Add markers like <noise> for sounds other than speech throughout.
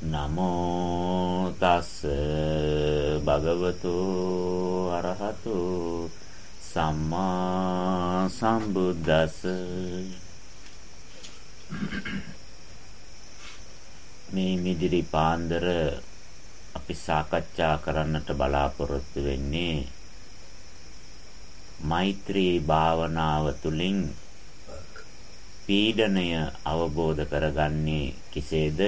නමෝ තස් භගවතු අරහතු සම්මා සම්බුද්දස්ස. මේ මිදිරි පාන්දර අපි සාකච්ඡා කරන්නට බලාපොරොත්තු වෙන්නේ මෛත්‍රී භාවනාව තුළින් පීඩණය අවබෝධ කරගන්නේ කෙසේද?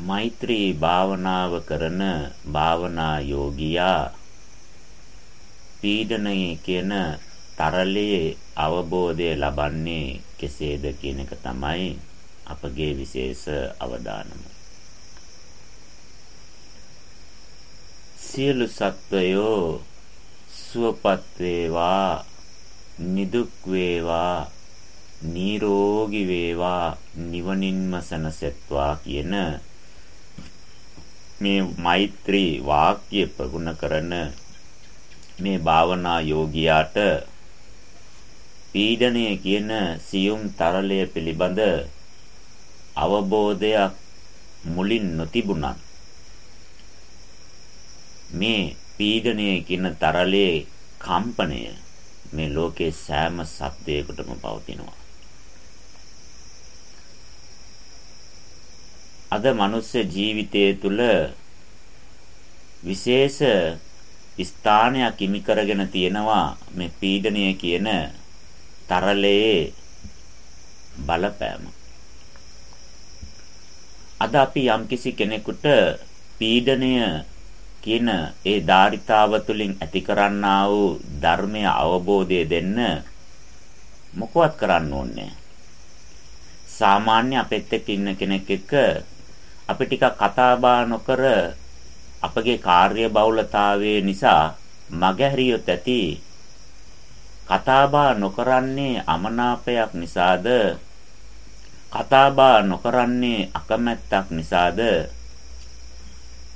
මෛත්‍රී භාවනාව කරන භාවනා යෝගියා පීඩනයේ කියන තරලයේ අවබෝධය ලබන්නේ කෙසේද කියන එක තමයි අපගේ විශේෂ අවධානම. සියලු සත්වයෝ සුවපත් වේවා නිදුක් වේවා නිරෝගී වේවා නිවනින්ම සනසෙත්වා කියන මේ මෛත්‍රී වාක්‍ය ප්‍රගුණ කරන මේ භාවනා යෝගියාට පීඩණය කියන සියුම් තරලය පිළිබඳ අවබෝධයක් මුලින් නොතිබුණත් මේ පීඩණය කියන තරලයේ කම්පණය මේ ලෝකේ සෑම සත්වයකටම පවතිනවා. අද මනුස්ස ජීවිතය තුළ විශේෂ ස්ථානයක් හිමි කරගෙන තියෙනවා මේ පීඩනය කියන තරලයේ බලපෑම. අද අපි යම්කිසි කෙනෙකුට පීඩනය කියන ඒ ධාරිතාව තුළින් ඇති කරන්නා වූ ධර්මය අවබෝධය දෙන්න මොකවත් කරන්න ඕනේ සාමාන්‍ය අපෙත් එක්ක ඉන්න කෙනෙක් එක්ක අපි ටිකක් කතා බහ නොකර අපගේ කාර්ය බහුලතාවය නිසා මගහැරියොත් ඇති කතා බහ නොකරන්නේ අමනාපයක් නිසාද කතා බහ නොකරන්නේ අකමැත්තක් නිසාද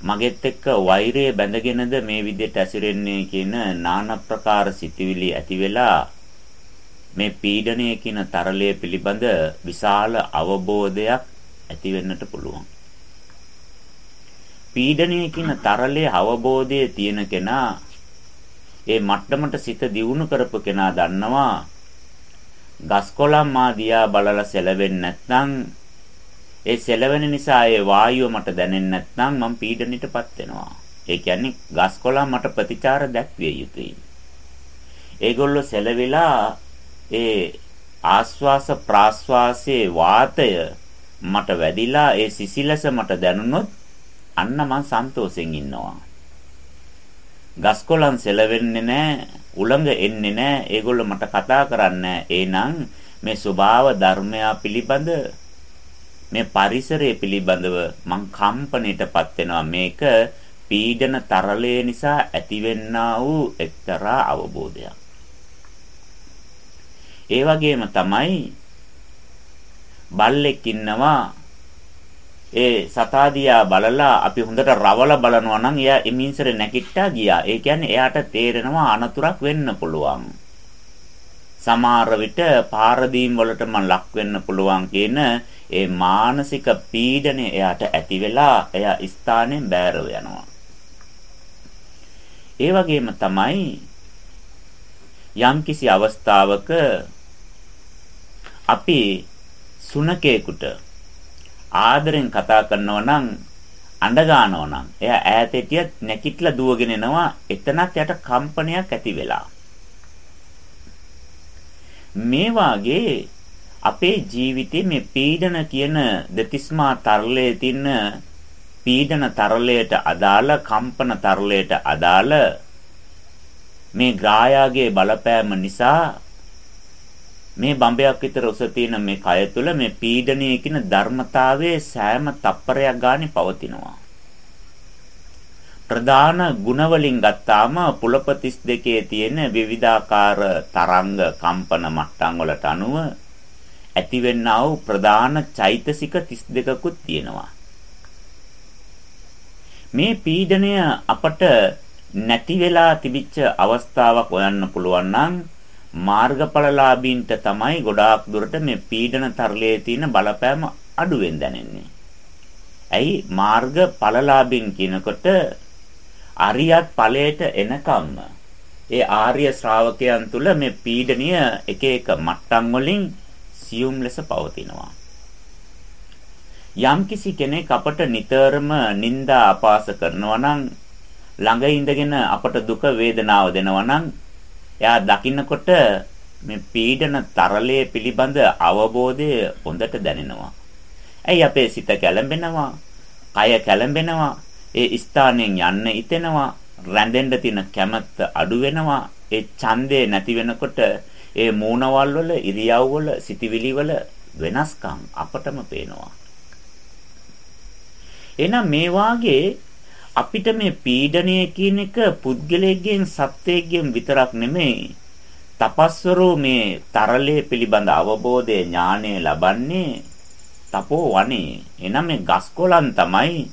මගෙත් එක්ක වෛරය බැඳගෙනද මේ විදිහට ඇසිරෙන්නේ කියන নানা ප්‍රකාර සිතුවිලි ඇති වෙලා මේ පීඩණය කියන තරලය පිළිබඳ විශාල අවබෝධයක් ඇති වෙන්නට පුළුවන්. පීඩණය කියන තරලයේ අවබෝධය තියෙන කෙනා ඒ මට්ටමට සිත දියුණු කරපු කෙනා දන්නවා ගස්කොළන් මා දියා බලලා සැලවෙන්නේ නැත්නම් ඒ සැලවෙන නිසා ඒ වායුව මට දැනෙන්නේ නැත්නම් මම පීඩණයටපත් වෙනවා. ඒ කියන්නේ ගස්කොළන් මට ප්‍රතිචාර දැක්විය යුතුයි. ඒගොල්ලෝ සැලවිලා ඒ ආස්වාස ප්‍රාස්වාසයේ වාතය මට වැඩිලා ඒ සිසිලස මට දැනුනොත් අන්න මං සන්තෝෂෙන් ඉන්නවා. ගස්කොලන් සෙලවෙන්නේ නැහැ, උලඟ එන්නේ නැහැ. ඒගොල්ලෝ මට කතා කරන්නේ එහෙනම් මේ ස්වභාව ධර්මය පිළිබඳ මේ පරිසරය පිළිබඳව මං කම්පණයටපත් වෙනවා. මේක පීඩන තරලය නිසා ඇතිවෙන්නා වූ එක්තරා අවබෝධයක්. ඒ වගේම තමයි බල්ලෙක් ඉන්නවා ඒ සතා දිහා බලලා අපි හොඳට රවල බලනවා නම් එයා එමින්සර නැගිට්ටා ගියා. ඒ කියන්නේ එයාට තේරෙනවා අනතුරක් වෙන්න පුළුවන්. සමහර විට පාරදීම් වලට මම ලක් වෙන්න පුළුවන් කියන ඒ මානසික පීඩනය එයාට ඇති වෙලා එයා ස්ථානෙන් බෑරව යනවා. ඒ වගේම තමයි යම්කිසි අවස්ථාවක අපි සුනකේකට ආදරෙන් කතා කරනවා නම් අඬ ගන්නවා නම්. එයා ඈත හිටියත් නැකිట్లా දුවගෙන එනවා. එතනත් යට කම්පනයක් ඇති වෙලා. මේ වාගේ අපේ ජීවිතේ මේ පීඩන කියන දෙතිස්මා තරලයේ තියෙන පීඩන තරලයට අදාළ කම්පන තරලයට අදාළ මේ ග්‍රායාගේ බලපෑම නිසා මේ බම්බයක් විතර උස තියෙන මේ කය තුල මේ පීඩනයේ කියන ධර්මතාවයේ සෑම තප්පරයක් ගානේ පවතිනවා. ප්‍රධාන ගුණ වලින් ගත්තාම පුලප 32 තියෙන විවිධාකාර තරංග කම්පන මට්ටම් වලට අනුව ඇතිවෙනා වූ ප්‍රධාන චෛතසික 32කුත් තියෙනවා. මේ පීඩනය අපට නැති වෙලා තිබිච්ච අවස්ථාවක් හොයන්න පුළුවන් නම් මාර්ගඵලලාභීන්ට තමයි ගොඩාක් දුරට මේ පීඩන තරලයේ තියෙන බලපෑම අඩුවෙන් දැනෙන්නේ. ඇයි මාර්ග ඵලලාභින් කියනකොට අරියත් ඵලයට එනකම්ම ඒ ආර්ය ශ්‍රාවකයන් තුල මේ පීඩනීය එක එක මට්ටම් වලින් සියුම් ලෙස පවතිනවා. යම්කිසි කෙනෙක් අපට නිතරම නිନ୍ଦා අපාස කරනවා නම් ළඟ ඉඳගෙන අපට දුක වේදනාව දෙනවා නම් එයා දකින්නකොට මේ පීඩන තරලයේ පිළිබඳ අවබෝධය හොඳට දැනෙනවා. ඇයි අපේ සිත කැළඹෙනවා, කය කැළඹෙනවා, ඒ ස්ථානයෙන් යන්න හිතෙනවා, රැඳෙන්න තියෙන කැමැත්ත අඩු වෙනවා, ඒ ඡන්දේ නැති වෙනකොට ඒ මූණවල් වල, ඉරියව් වල, සිටිවිලි වල වෙනස්කම් අපටම පේනවා. එහෙනම් මේ වාගේ අපිට මේ පීඩණය කියන එක පුද්ගලයෙක්ගෙන් සත්වයෙක්ගෙන් විතරක් නෙමෙයි. තපස්වරෝ මේ තරලයේ පිළිබඳ අවබෝධය ඥානය ලබන්නේ තපෝ වනේ. එනම් මේ ගස්කොලන් තමයි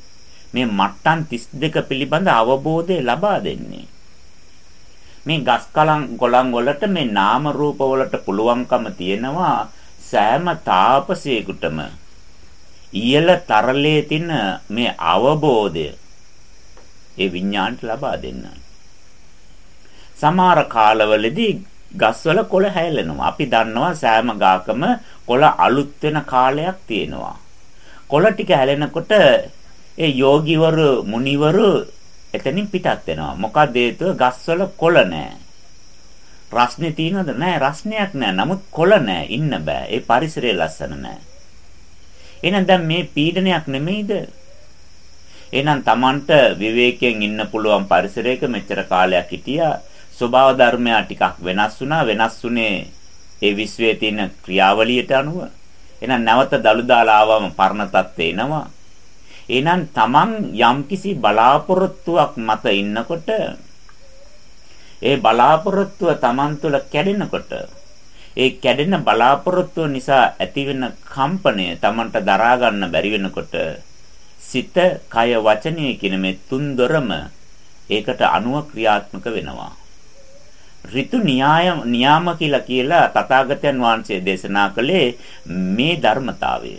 මේ මට්ටම් 32 පිළිබඳ අවබෝධය ලබා දෙන්නේ. මේ ගස්කලන් ගොලන් වලට මේ නාම රූප වලට පුළුවන්කම තියෙනවා සෑම තාපසයෙකුටම. ඊයල තරලයේ තියෙන මේ අවබෝධය ඒ විඥාණයට ලබා දෙන්න. සමහර කාලවලදී ගස්වල කොළ හැලෙනවා. අපි දන්නවා සෑම ගාකම කොළ අලුත් වෙන කාලයක් තියෙනවා. කොළ ටික හැලෙනකොට ඒ යෝගිවරු මුනිවරු එතනින් පිටත් වෙනවා. මොකද හේතුව ගස්වල කොළ නැහැ. රස්නේ තියෙනවද? නැහැ රස්නයක් නැහැ. නමුත් කොළ නැහැ. ඉන්න බෑ. ඒ පරිසරය ලස්සන නැහැ. එහෙනම් දැන් මේ පීඩනයක් නෙමෙයිද? එහෙනම් Tamanට විවේකයෙන් ඉන්න පුළුවන් පරිසරයක මෙච්චර කාලයක් හිටියා. ස්වභාව ධර්මයා ටිකක් වෙනස් වුණා. වෙනස් වුණේ ඒ විශ්වයේ තියෙන ක්‍රියාවලියට අනුව. එහෙනම් නැවත දලු දාලා ආවම පරණ තත්ත්වේ එනවා. එහෙනම් Taman යම්කිසි බලාපොරොත්තුවක් මත ඉන්නකොට ඒ බලාපොරොත්තුව Taman තුළ කැඩෙනකොට ඒ කැඩෙන බලාපොරොත්තුව නිසා ඇතිවෙන කම්පනය Tamanට දරා ගන්න බැරි වෙනකොට සිත, කය, වචනය කියන මේ තුන් දොරම ඒකට අනුව ක්‍රියාත්මක වෙනවා. ඍතු න්‍යාය නියාම කියලා කියලා තථාගතයන් වහන්සේ දේශනා කළේ මේ ධර්මතාවය.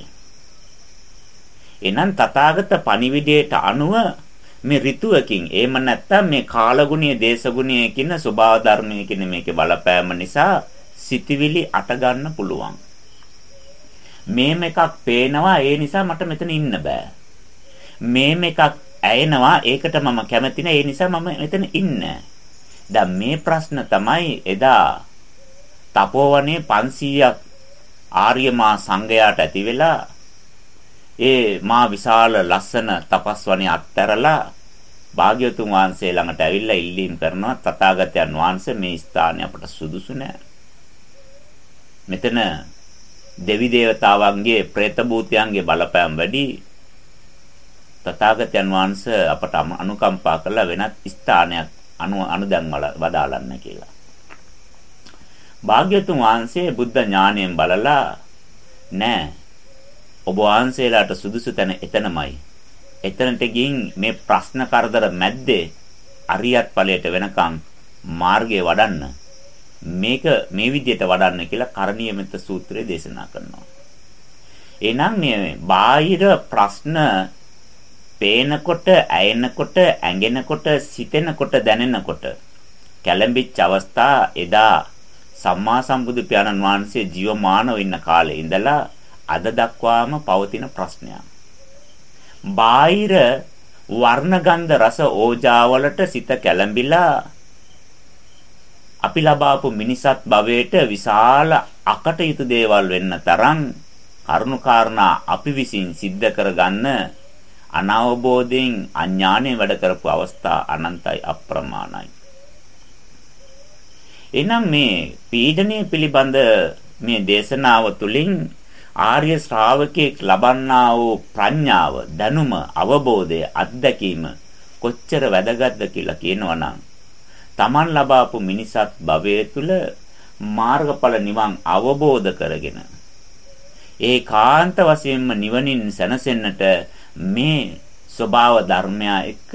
එනම් තථාගත පණිවිඩයට අනුව මේ ඍතුවකින් එහෙම නැත්නම් මේ කාලගුණීය දේශගුණීය කියන ස්වභාව ධර්මයේ කියන මේකේ බලපෑම නිසා සිතවිලි අට ගන්න පුළුවන්. මේම එකක් පේනවා ඒ නිසා මට මෙතන ඉන්න බෑ. මේම එකක් ඇයෙනවා ඒකට මම කැමති ඒ නිසා මම මෙතන ඉන්නේ. දැන් මේ ප්‍රශ්න තමයි එදා තපෝවනේ 500ක් ආර්යමා සංඝයාට ඇති වෙලා ඒ මා විශාල ලස්සන තපස්වනේ අත්තරලා භාග්‍යවතුන් වහන්සේ ළඟට ඇවිල්ලා ඉල්ලීම් කරනවා තථාගතයන් වහන්සේ මේ ස්ථානය අපට සුදුසු නෑ. මෙතන දෙවි දේවතාවන්ගේ പ്രേත භූතයන්ගේ බලපෑම් වැඩි. තථාගතයන් වහන්සේ අපට අනුකම්පා කළ වෙනත් ස්ථානයක් අනු අනුදැන් වදාලන්න කියලා. භාග්‍යතුන් වහන්සේ බුද්ධ ඥාණයෙන් බලලා නෑ ඔබ වහන්සේලාට සුදුසු තැන එතනමයි. එතනට ගින් මේ ප්‍රශ්න කරදර මැද්දේ අරියත් ඵලයට වෙනකම් මාර්ගය වඩන්න මේක මේ විදිහට වඩන්න කියලා කරණීය මෙත්ත සූත්‍රය දේශනා කරනවා. එහෙනම් මේ බාහිර ප්‍රශ්න පේනකොට, ඇයෙනකොට, ඇඟෙනකොට, සිතෙනකොට, දැනෙනකොට කැළඹිච්ච අවස්ථා එදා සම්මා සම්බුදු පියාණන් වහන්සේ ජීවමානව ඉන්න කාලේ ඉඳලා අද දක්වාම පවතින ප්‍රශ්නයක්. බාහිර වර්ණ ගන්ධ රස ඕජාවලට සිත කැළඹිලා අපි ලබාපු මිනිසත් භවයට විශාල අකටයුතු දේවල් වෙන්න තරම් කරුණාකාරණා අපි විසින් සිද්ධ කරගන්න අනවබෝධයෙන් අඥාණයෙන් වැඩ කරපු අවස්ථා අනන්තයි අප්‍රමාණයි. එනම් මේ පීඩනය පිළිබඳ මේ දේශනාව තුළින් ආර්ය ශ්‍රාවකෙක් ලබන්නා වූ ප්‍රඥාව, දැනුම, අවබෝධය, අත්දැකීම කොච්චර වැදගත්ද කියලා කියනවනම් Taman ලබාපු මිනිසත් භවයේ තුල මාර්ගඵල නිවන් අවබෝධ කරගෙන ඒකාන්ත වශයෙන්ම නිවනින් සැනසෙන්නට මේ ස්වභාව ධර්මයා එක්ක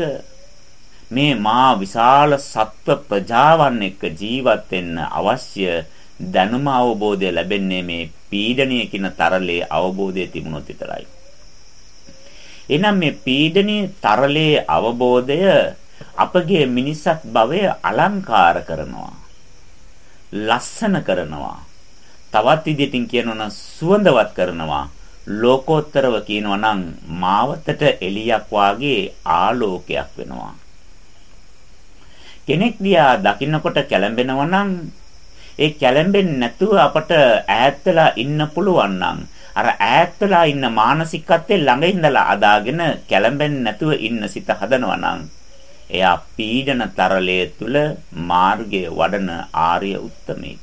මේ මා විශාල සත්ව ප්‍රජාවන් එක්ක ජීවත් වෙන්න අවශ්‍ය දැනුම අවබෝධය ලැබෙන්නේ මේ පීඩණය කියන තරලේ අවබෝධය තිබුණොත් විතරයි. එහෙනම් මේ පීඩණයේ තරලේ අවබෝධය අපගේ මිනිසත් භවය අලංකාර කරනවා. ලස්සන කරනවා. තවත් විදිහකින් කියනවා නම් සුවඳවත් කරනවා. ලෝකෝත්තරව කියනවා නම් මාවතට එළියක් වාගේ ආලෝකයක් වෙනවා. කෙනෙක් දිහා දකින්නකොට කැළඹෙනවා නම් ඒ කැළඹෙන්නේ නැතුව අපට ඈත්ලා ඉන්න පුළුවන් නම් අර ඈත්ලා ඉන්න මානසිකත්වයේ ළඟ ඉඳලා අදාගෙන කැළඹෙන්නේ නැතුව ඉන්න සිත හදනවා නම් එයා පීඩන තරලය තුල මාර්ගය වඩන ආර්ය උත්තමෙක්.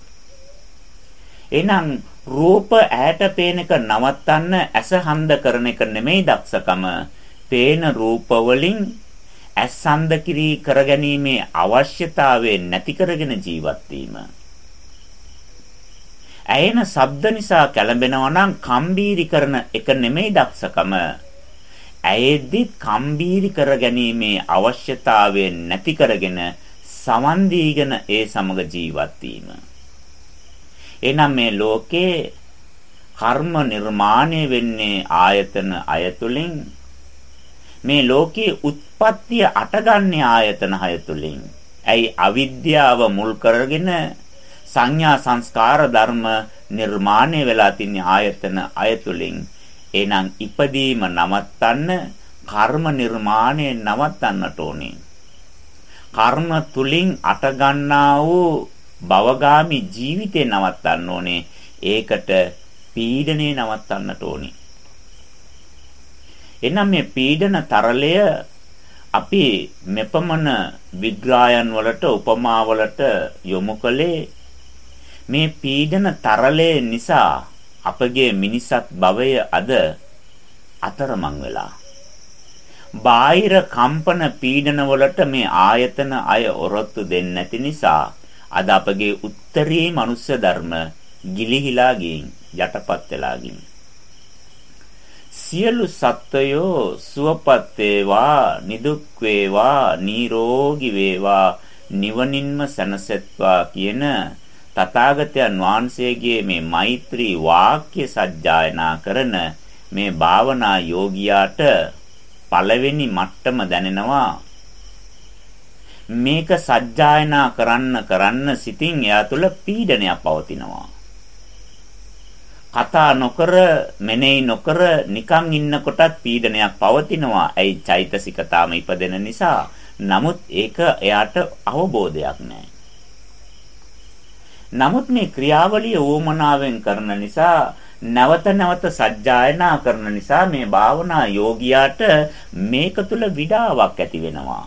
එහෙනම් රූප ඈට පේන එක නවත්තන්න ඇස හඳ කරන එක නෙමෙයි දක්ෂකම. පේන රූප වලින් ඇස් හඳ කිරී කරගැනීමේ අවශ්‍යතාවය නැති කරගෙන ජීවත් වීම. ඇයෙන ශබ්ද නිසා කැළඹෙනවා නම් කම්බීරි කරන එක නෙමෙයි දක්ෂකම. ඇයෙද්දි කම්බීරි කරගැනීමේ අවශ්‍යතාවය නැති කරගෙන සමන් දීගෙන ඒ සමග ජීවත් වීම. එහෙනම් මේ ලෝකේ කර්ම නිර්මාණය වෙන්නේ ආයතන අයතුලින් මේ ලෝකේ උත්පත්තිය අටගන්නේ ආයතන හය තුලින්. ඇයි අවිද්‍යාව මුල් කරගෙන සංඥා සංස්කාර ධර්ම නිර්මාණය වෙලා තින්නේ ආයතන අයතුලින්. එහෙනම් ඉපදීම නවත්තන්න කර්ම නිර්මාණය නවත්තන්නට ඕනේ. කර්ම තුලින් අටගන්නා වූ භවගාමි ජීවිතේ නවත්තන්න ඕනේ. ඒකට පීඩනේ නවත්තන්නට ඕනේ. එනම් මේ පීඩන තරලය අපි මෙපමණ විග්‍රහයන් වලට උපමා වලට යොමු කළේ මේ පීඩන තරලය නිසා අපගේ මිනිසත් භවය අද අතරමං වෙලා බාහිර කම්පන පීඩන වලට මේ ආයතන අය ඔරොත්තු දෙන්නේ නැති නිසා අද අපගේ උත්තරී මනුෂ්‍ය ධර්ම ගිලිහිලා ගින් යටපත් වෙලා ගින්. සියලු සත්වයෝ සුවපත් වේවා නිදුක් වේවා නිරෝගී වේවා නිවනින්ම සැනසෙත්වා කියන තථාගතයන් වහන්සේගේ මේ මෛත්‍රී වාක්‍ය සජ්ජායනා කරන මේ භාවනා යෝගියාට පළවෙනි මට්ටම දැනෙනවා මේක සජ්ජායනා කරන්න කරන්න සිතින් එයා තුළ පීඩනයක් පවතිනවා කතා නොකර මෙනෙහි නොකර නිකන් ඉන්නකොටත් පීඩනයක් පවතිනවා. ඇයි චෛතසික තාම ඉපදෙන නිසා. නමුත් ඒක එයාට අවබෝධයක් නැහැ. නමුත් මේ ක්‍රියාවලිය ඕමනාවෙන් කරන නිසා නැවත නැවත සජ්ජායනා කරන නිසා මේ භාවනා යෝගියාට මේක තුල විඩාවක් ඇති වෙනවා.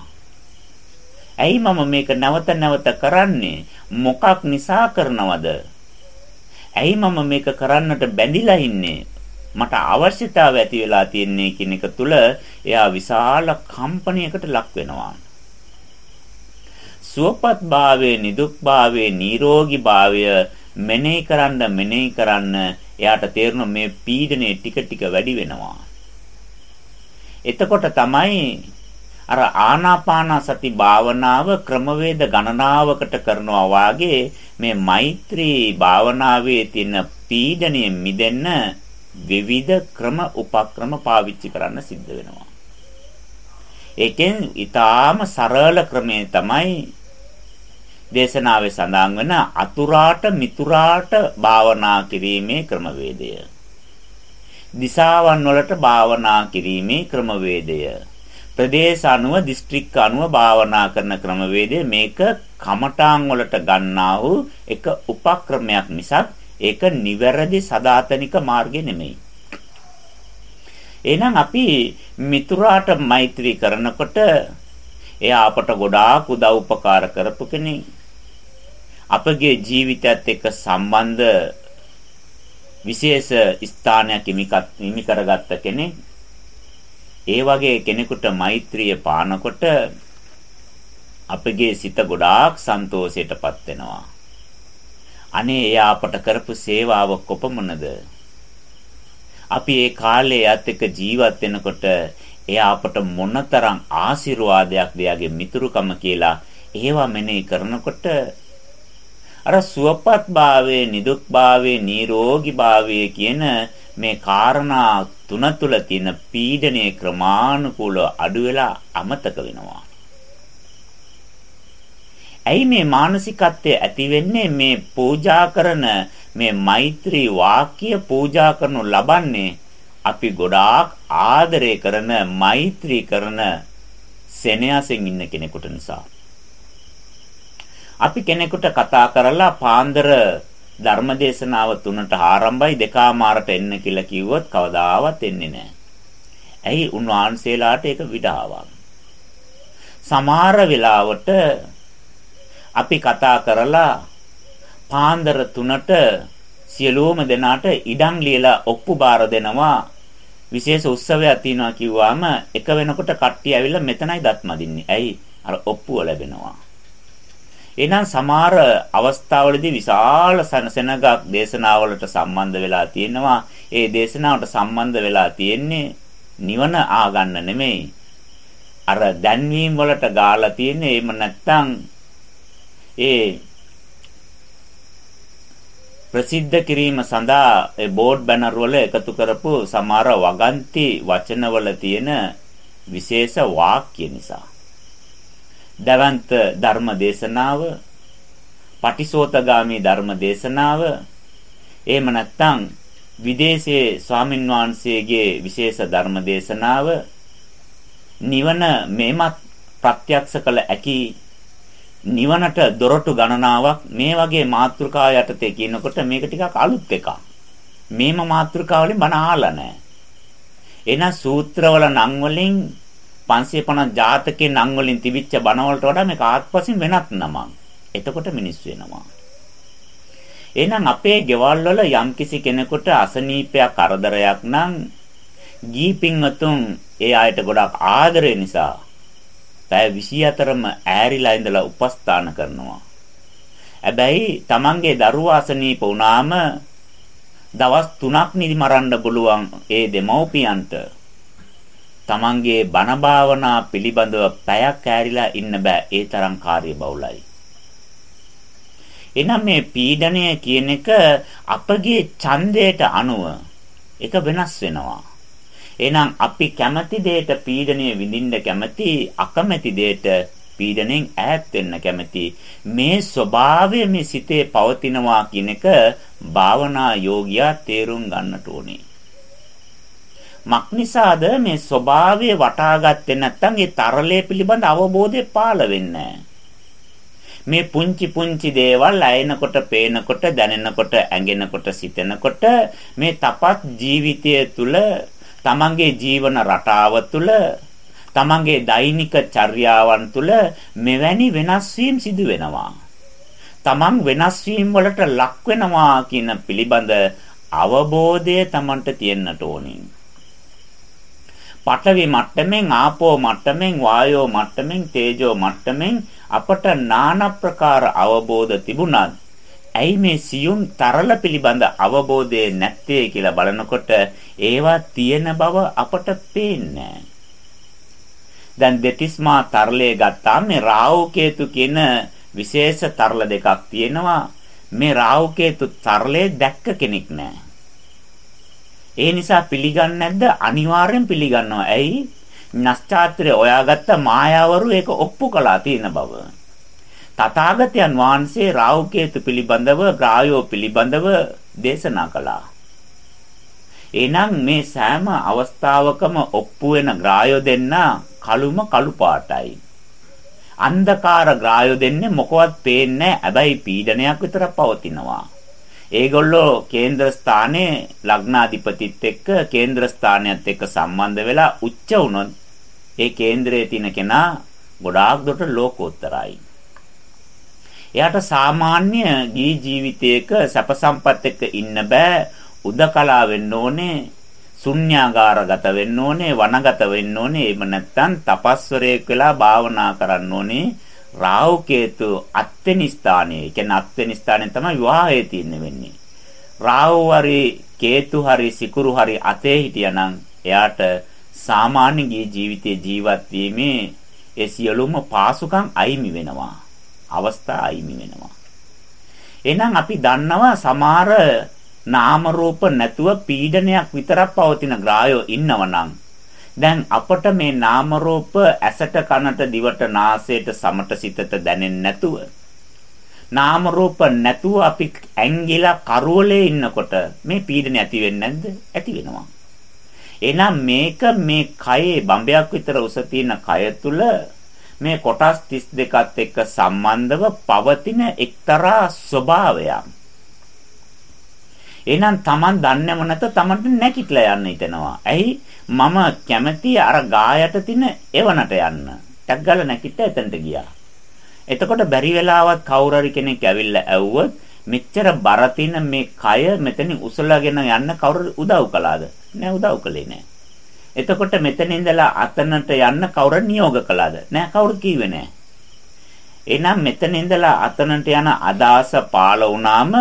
ඇයි මම මේක නැවත නැවත කරන්නේ? මොකක් නිසා කරනවද? ඇයි මම මේක කරන්නට බැඳිලා ඉන්නේ? මට අවශ්‍යතාව ඇති වෙලා තියෙන්නේ කියන එක තුල එයා විශාල කම්පනයකට ලක් වෙනවා. සුවපත් භාවයේ නිදුක් භාවයේ නිරෝගී භාවය මෙනෙහි කරන්න මෙනෙහි කරන්න එයාට තේරෙන මේ පීඩනය ටික ටික වැඩි වෙනවා. එතකොට තමයි අර ආනාපාන සති භාවනාව ක්‍රමවේද ගණනාවකට කරනවා වාගේ මේ මෛත්‍රී භාවනාවේ තියෙන පීඩණයෙන් මිදෙන්න විවිධ ක්‍රම උපක්‍රම පාවිච්චි කරන්න සිද්ධ වෙනවා. ඒකෙන් ඊටාම සරල ක්‍රමය තමයි දේශනාවේ සඳහන් වෙන අතුරාට මිතුරාට භාවනා කිරීමේ ක්‍රමවේදය. දිසාවන් වලට භාවනා කිරීමේ ක්‍රමවේදය. ප්‍රදේශ අනුව දිස්ත්‍රික්ක අනුව භාවනා කරන ක්‍රමවේදය මේක කමඨාන් වලට ගන්නා වූ එක උපක්‍රමයක් මිසක් ඒක නිවැරදි සදාතනික මාර්ගය නෙමෙයි. එහෙනම් අපි මිතුරාට මෛත්‍රී කරනකොට එයා අපට ගොඩාක් උදව් උපකාර කරපු කෙනෙක්. අපගේ ජීවිතයත් එක්ක සම්බන්ධ විශේෂ ස්ථානයක් හිමි කරගත්ත කෙනෙක්. ඒ වගේ කෙනෙකුට මෛත්‍රිය පානකොට අපගේ සිත ගොඩාක් සන්තෝෂයටපත් වෙනවා. අනේ එයා අපට කරපු සේවාව කොපමණද? අපි ඒ කාලේ යත් එක්ක ජීවත් වෙනකොට එයා අපට මොනතරම් ආශිර්වාදයක් දෙයාගේ මිතුරුකම කියලා ඒවා මෙනෙහි කරනකොට අර සුවපත් භාවයේ නිදුක් භාවයේ නිරෝගී භාවයේ කියන මේ කාරණා තුන තුල තියෙන පීඩනයේ ක්‍රමානුකූලව අඩු වෙලා අමතක වෙනවා. ඇයි මේ මානසිකත්වය ඇති වෙන්නේ මේ පූජා කරන මේ මෛත්‍රී වාක්‍ය පූජා කරනු ලබන්නේ අපි ගොඩාක් ආදරය කරන මෛත්‍රී කරන සෙනෙහසින් ඉන්න කෙනෙකුට නිසා. අපි කෙනෙකුට කතා කරලා පාන්දර ධර්මදේශනාව තුනට ආරම්භයි දෙකාමාරට එන්න කියලා කිව්වොත් කවදාවත් එන්නේ නැහැ. ඇයි උන්වහන්සේලාට ඒක විඩාවක්. සමහර වෙලාවට අපි කතා කරලා පාන්දර තුනට සියලුම දෙනාට ඉඩම් ලියලා ඔප්පු බාර දෙනවා විශේෂ උත්සවයක් තියෙනවා කිව්වම එක වෙනකොට කට්ටිය ඇවිල්ලා මෙතනයි දත් මදින්නේ. ඇයි? අර ඔප්පුව ලැබෙනවා. එහෙනම් සමහර අවස්ථාවලදී විශාල සෙනගක් දේශනාවලට සම්බන්ධ වෙලා තියෙනවා. ඒ දේශනාවට සම්බන්ධ වෙලා තියෙන්නේ නිවන ආගන්න නෙමෙයි. අර දැන්වීම් වලට ගාලා තියෙන්නේ එහෙම නැත්නම් ඒ ප්‍රසිද්ධ කිරීම සඳහා ඒ බෝඩ් බැනර් වල එකතු කරපු සමහර වගන්ති වචනවල තියෙන විශේෂ වාක්‍ය නිසා දවන්ත ධර්ම දේශනාව පටිසෝතගාමි ධර්ම දේශනාව එහෙම නැත්නම් විදේශයේ ස්වාමින් වහන්සේගේ විශේෂ ධර්ම දේශනාව නිවන මේමත් ප්‍රත්‍යක්ෂ කළ හැකි නිවනට දොරටු ගණනාවක් මේ වගේ මාතෘකා යටතේ කියනකොට මේක ටිකක් අලුත් එකක්. මේම මාතෘකාවලින් බණ අහලා නැහැ. එහෙනම් සූත්‍රවල නම් වලින් 550 ජාතකේ නම් වලින් තිබිච්ච බණ වලට වඩා මේක ආත්පසින් වෙනත් නමක්. එතකොට මිනිස් වෙනවා. එහෙනම් අපේ ගෙවල් වල යම්කිසි කෙනෙකුට අසනීපයක් කරදරයක් නම් ගීපින්වතුන් ඒ අයට ගොඩක් ආදරය නිසා පැය 24ම ඈරිලා ඉඳලා උපස්ථාන කරනවා. හැබැයි Tamange දරුවා අසනීප වුණාම දවස් 3ක් නිදි මරන්න පුළුවන් ඒ දෙමව්පියන්ට Tamange බණ භාවනා පිළිබඳව පැයක් ඈරිලා ඉන්න බෑ ඒ තරම් කාර්යබහුලයි. එනම් මේ පීඩණය කියන එක අපගේ ඡන්දයට අනුව එක වෙනස් වෙනවා. එහෙනම් අපි කැමති දෙයට පීඩණය විඳින්න කැමති අකමැති දෙයට පීඩණයෙන් ඈත් වෙන්න කැමති මේ ස්වභාවය මේ සිතේ පවතිනවා කියන එක භාවනා යෝගියා තේරුම් ගන්නට ඕනේ. මක්නිසාද මේ ස්වභාවය වටාගත්තේ නැත්නම් ඒ තරලය පිළිබඳ අවබෝධය පාළ වෙන්නේ මේ පුංචි පුංචි දේවල් ඇයෙනකොට, පේනකොට, දැනෙනකොට, ඇඟෙනකොට, සිතෙනකොට මේ තපත් ජීවිතය තුළ තමන්ගේ ජීවන රටාව තුළ තමන්ගේ දෛනික චර්යාවන් තුළ මෙවැනි වෙනස් වීම් සිදු වෙනවා. තමන් වෙනස් වීම වලට ලක් වෙනවා කියන පිළිබඳ අවබෝධය තමන්ට තියෙන්නට ඕනේ. පඨවි මට්ටමින් ආපෝ මට්ටමින් වායෝ මට්ටමින් තේජෝ මට්ටමින් අපට নানা ප්‍රකාර අවබෝධ තිබුණත් ඇයි මේ සියුම් තරල පිළිබඳ අවබෝධය නැත්තේ කියලා බලනකොට ඒවා තියෙන බව අපට පේන්නේ දැන් දෙතිස්මා තරලය ගත්තාම මේ රාහු කේතු කියන විශේෂ තරල දෙකක් තියෙනවා. මේ රාහු කේතු තරලේ දැක්ක කෙනෙක් නැහැ. ඒ නිසා පිළිගන්නේ නැද්ද අනිවාර්යෙන් පිළිගන්නවා ඇයි නැස්චාත්‍රය ඔයාගත්ත මායාවරු ඒක ඔප්පු කළා තියෙන බව තථාගතයන් වහන්සේ රාහුකේතු පිළිබඳව ග්‍රාහයෝ පිළිබඳව දේශනා කළා. එනම් මේ සෑම අවස්ථාවකම ඔප්පු වෙන ග්‍රාහයෝ දෙන්න කළුම කළු පාටයි. අන්ධකාර ග්‍රාහයෝ දෙන්නේ මොකවත් පේන්නේ හැබැයි පීඩනයක් විතරක් පවතිනවා. ඒගොල්ලෝ කේන්ද්‍ර ස්ථානයේ ලග්නාධිපතිත් එක්ක කේන්ද්‍ර ස්ථානයත් එක්ක සම්බන්ධ වෙලා උච්ච වුණොත් ඒ කේන්ද්‍රයේ තියෙන කෙනා ගොඩාක් දුරට ලෝකෝත්තරයි. එයාට සාමාන්‍ය ගී ජීවිතයක සැප සම්පත් එක්ක ඉන්න බෑ. උදකලා වෙන්න ඕනේ. ශුන්‍යාගාරගත වෙන්න ඕනේ, වනගත වෙන්න ඕනේ. එහෙම නැත්නම් තපස්වරයෙක් වෙලා භාවනා කරන්න ඕනේ. රාහු කේතු අත්වෙනි ස්ථානයේ. ඒ කියන්නේ අත්වෙනි ස්ථානයේ තමයි විවාහය තියෙන්නේ වෙන්නේ. රාහු හරි කේතු හරි සිකුරු හරි අතේ හිටියානම් එයාට සාමාන්‍ය ජීවිතයේ ජීවත් වීමේ ඒ සියලුම පාසුකම් අයිමි වෙනවා. අවස්ථා අයිමි වෙනවා. එහෙනම් අපි දන්නවා සමහර නාම රූප නැතුව පීඩනයක් විතරක් පවතින ග්‍රාහයෝ ඉන්නවනම් දැන් අපට මේ නාම රූප ඇසට කනට දිවට නාසයට සමට සිතට දැනෙන්නේ නැතුව නාම රූප නැතුව අපි ඇංගිලා කරවලේ ඉන්නකොට මේ පීඩනය ඇති වෙන්නේ නැද්ද? ඇති වෙනවා. එහෙනම් මේක මේ කයේ බම්බයක් විතර උස තියෙන කය තුල මේ කොටස් 32ත් එක්ක සම්බන්ධව පවතින එක්තරා ස්වභාවයක්. එහෙනම් Taman දන්නේම නැත Tamanට නැකිట్లా යන්න හිතෙනවා. ඇයි? මම කැමති අර ගායට තින එවනට යන්න. ටක් ගාලා නැකිට එතනට ගියා. එතකොට බැරි වෙලාවත් කවුරු හරි කෙනෙක් ඇවිල්ලා ඇව්වොත් මෙච්චර බර තින මේ කය මෙතනින් උසලාගෙන යන්න කවුරු උදව් කළාද? නෑ උදව් කළේ නෑ. එතකොට මෙතන ඉඳලා අතනට යන්න කවුරු නියෝග කළාද? නෑ කවුරුත් කිව්වේ නෑ. එහෙනම් මෙතන ඉඳලා අතනට යන අදාස පාල වුණාම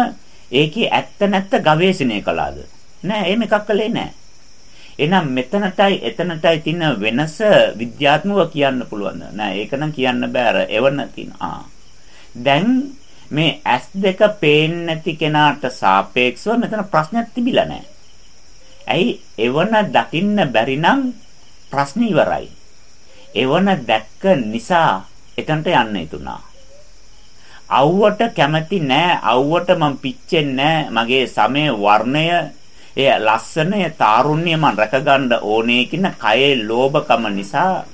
ඒකේ ඇත්ත නැත්ත ගවේෂණය කළාද? නෑ එහෙම එකක් කළේ නෑ. එහෙනම් මෙතනටයි එතනටයි තියෙන වෙනස විද්‍යාත්මකව කියන්න පුළුවන්ද? නෑ ඒක නම් කියන්න බෑ අර එවන තින. ආ. දැන් මේ S2 පේන්නේ නැති කෙනාට සාපේක්ෂව මෙතන ප්‍රශ්නයක් තිබිලා නෑ. ඇයි එවන දකින්න බැරි නම් ප්‍රශ්න ඉවරයි. එවන දැක්ක නිසා එතනට යන්න හිතුණා. අවුවට කැමති නෑ අවුවට මම පිච්චෙන්නේ නෑ මගේ සමේ වර්ණය ඒ ලස්සනය තාරුණ්‍ය මන් රැකගන්න ඕනේ කියන කයේ ලෝභකම නිසා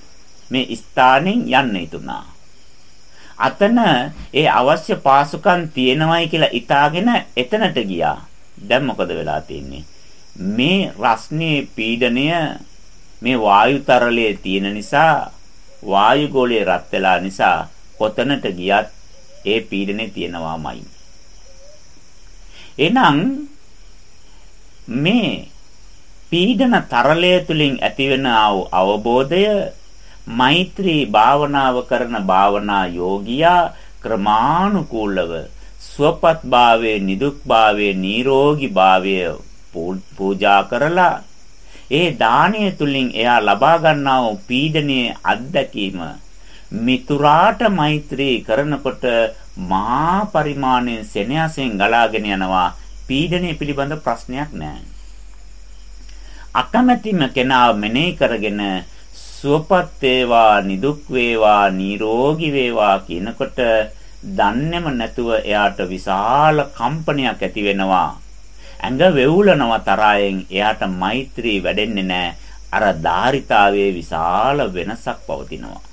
මේ ස්ථානෙන් යන්න හිතුණා. අතන ඒ අවශ්‍ය පාසුකම් තියෙනවයි කියලා ඉතාලගෙන එතනට ගියා. දැන් මොකද වෙලා තියෙන්නේ? මේ රස්නේ පීඩනය මේ වායු තරලයේ තියෙන නිසා වායු ගෝලයේ රත් වෙලා නිසා කොතනට ගියත් ඒ පීඩනේ තියෙනවාමයි. එහෙනම් මේ පීඩන තරලය තුලින් ඇතිවෙන අවබෝධය මෛත්‍රී භාවනාව කරන භාවනා යෝගියා ක්‍රමානුකූලව ස්වපත් භාවයේ නිදුක් භාවයේ නිරෝගී භාවයේ පූජා කරලා ඒ දානය තුලින් එයා ලබා ගන්නා වූ පීඩනයේ අත්දැකීම මිතුරාට මෛත්‍රී කරනකොට මහා පරිමාණයෙන් සෙනෙහසෙන් ගලාගෙන යනවා පීඩනය පිළිබඳ ප්‍රශ්නයක් නැහැ. අකමැතිම කෙනා මෙනෙහි කරගෙන සුවපත් වේවා නිදුක් වේවා නිරෝගී වේවා කියනකොට දන්නේම නැතුව එයාට විශාල කම්පනයක් ඇති වෙනවා. ඇඟ වෙවුලනවා තරයෙන් එයාට මෛත්‍රී වැඩෙන්නේ නැහැ. අර ධාරිතාවයේ විශාල වෙනසක් පවතිනවා.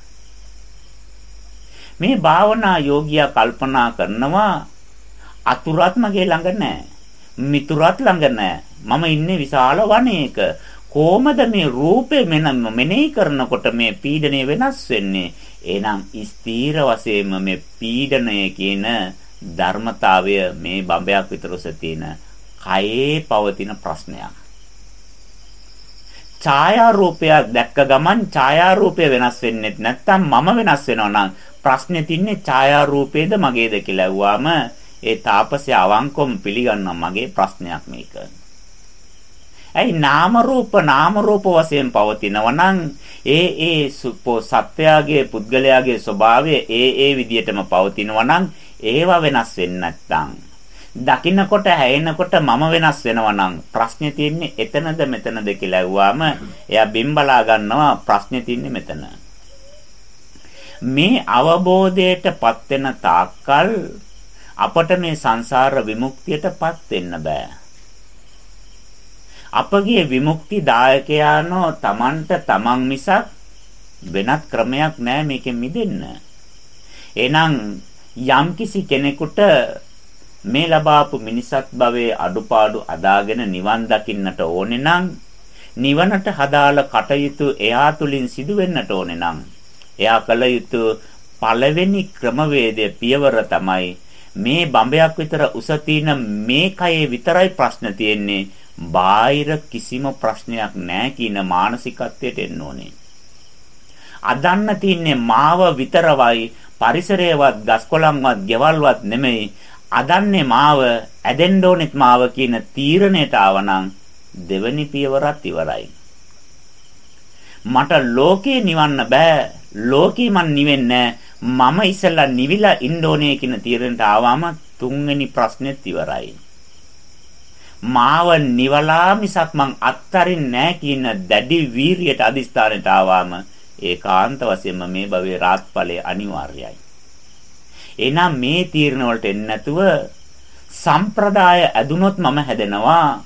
මේ භාවනා යෝගියා කල්පනා කරනවා අතුරත් මගේ ළඟ නැහැ. මිතුරත් ළඟ නැහැ. මම ඉන්නේ විශාල වනයේක. කොහොමද මේ රූපේ මෙන්න මෙනෙහි කරනකොට මේ පීඩනය වෙනස් වෙන්නේ? එහෙනම් ස්ථීර වශයෙන්ම මේ පීඩනය කියන ධර්මතාවය මේ බඹයක් විතර උස තියෙන කයේ පවතින ප්‍රශ්නයක්. ඡායා රූපයක් දැක්ක ගමන් ඡායා රූපය වෙනස් වෙන්නේ නැත්නම් මම වෙනස් වෙනවා නම් ප්‍රශ්නේ තින්නේ ඡායා රූපේද මගේද කියලා ඇහුවාම ඒ තාපසය අවංකවම පිළිගන්නවා මගේ ප්‍රශ්නයක් මේක. ඇයි නාම රූප නාම රූප වශයෙන් පවතිනවා නම් ඒ ඒ සත්‍යයේ පුද්ගලයාගේ ස්වභාවය ඒ ඒ විදිහටම පවතිනවා නම් ඒවා වෙනස් වෙන්නේ නැත්නම් දකින්නකොට හැයෙනකොට මම වෙනස් වෙනවා නම් ප්‍රශ්නේ තියෙන්නේ එතනද මෙතනද කියලා ඇහුවාම එයා බිම්බලා ගන්නවා ප්‍රශ්නේ තියෙන්නේ මෙතන. මේ අවබෝධයටපත් වෙන තාක්කල් අපට මේ සංසාර විමුක්තියටපත් වෙන්න බෑ. අපගේ විමුක්ති දායකයානෝ Tamanට Taman මිසක් වෙනත් ක්‍රමයක් නෑ මේකෙන් මිදෙන්න. එහෙනම් යම්කිසි කෙනෙකුට මේ ලබාපු මිනිසත් භවයේ අඩුපාඩු අදාගෙන නිවන් දකින්නට ඕනේ නම් නිවනට හදාළ කටයුතු එයා තුලින් සිදු වෙන්නට ඕනේ නම් එයා කළ යුතු පළවෙනි ක්‍රමවේදය පියවර තමයි මේ බඹයක් විතර උස තියෙන මේ කයේ විතරයි ප්‍රශ්න තියෙන්නේ බාහිර කිසිම ප්‍රශ්නයක් නැහැ කියන මානසිකත්වයට එන්න ඕනේ. අදන්න තින්නේ මාව විතරවයි පරිසරයවත් ගස්කොළන්වත් ගෙවල්වත් නෙමෙයි අදන්නේ මාව ඇදෙන්න ඕනෙත් මාව කියන තීරණයට ආවනම් දෙවනි පියවරත් ඉවරයි. මට ලෝකේ නිවන්න බෑ. ලෝකේ මන් නිවෙන්නේ මම ඉස්සෙල්ලා නිවිලා ඉන්න ඕනේ කියන තීරණයට ආවම තුන්වෙනි ප්‍රශ්නෙත් ඉවරයි. මාව නිවලා මිසක් මං අත්තරින් නෑ කියන දැඩි වීරියට අදිස්ථානට ආවාම ඒකාන්ත වශයෙන්ම මේ භවයේ රාත්පලය අනිවාර්යයි. එහෙනම් මේ තීරණ වලට එන්නේ නැතුව සම්ප්‍රදාය ඇදුනොත් මම හැදෙනවා.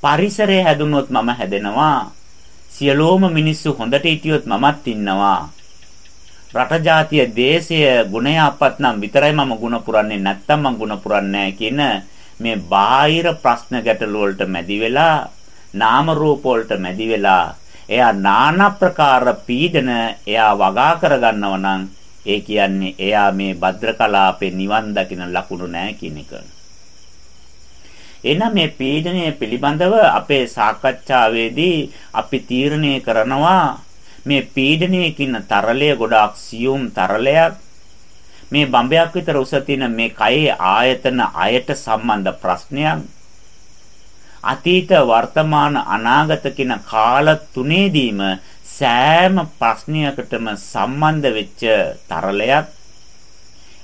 පරිසරය හැදුනොත් මම හැදෙනවා. සියලෝම මිනිස්සු හොඳට හිටියොත් මමත් ඉන්නවා. රට ජාතිය දේශය ගුණය අපත් නම් විතරයි මම ගුණ පුරන්නේ නැත්තම් මම ගුණ පුරන්නේ කියන මේ බාහිර ප්‍රශ්න ගැටළු වලට මැදි වෙලා නාම රූප වලට මැදි වෙලා එයා নানা ප්‍රකාර පීඩන එයා වගා කරගන්නව නම් ඒ කියන්නේ එයා මේ භද්‍රකලාපේ නිවන් දකින ලකුණු නෑ කියන එක. එහෙනම් මේ පීඩනය පිළිබඳව අපේ සාකච්ඡාවේදී අපි තීරණය කරනවා මේ පීඩනයේ කින තරලය ගොඩාක් සියුම් තරලයක් මේ බම්බයක් විතර උස තියෙන මේ කයේ ආයතන අයට සම්බන්ධ ප්‍රශ්නයක් අතීත වර්තමාන අනාගත කියන කාල තුනේදීම සෑම ප්‍රශ්නයකටම සම්බන්ධ වෙච්ච තරලයක්.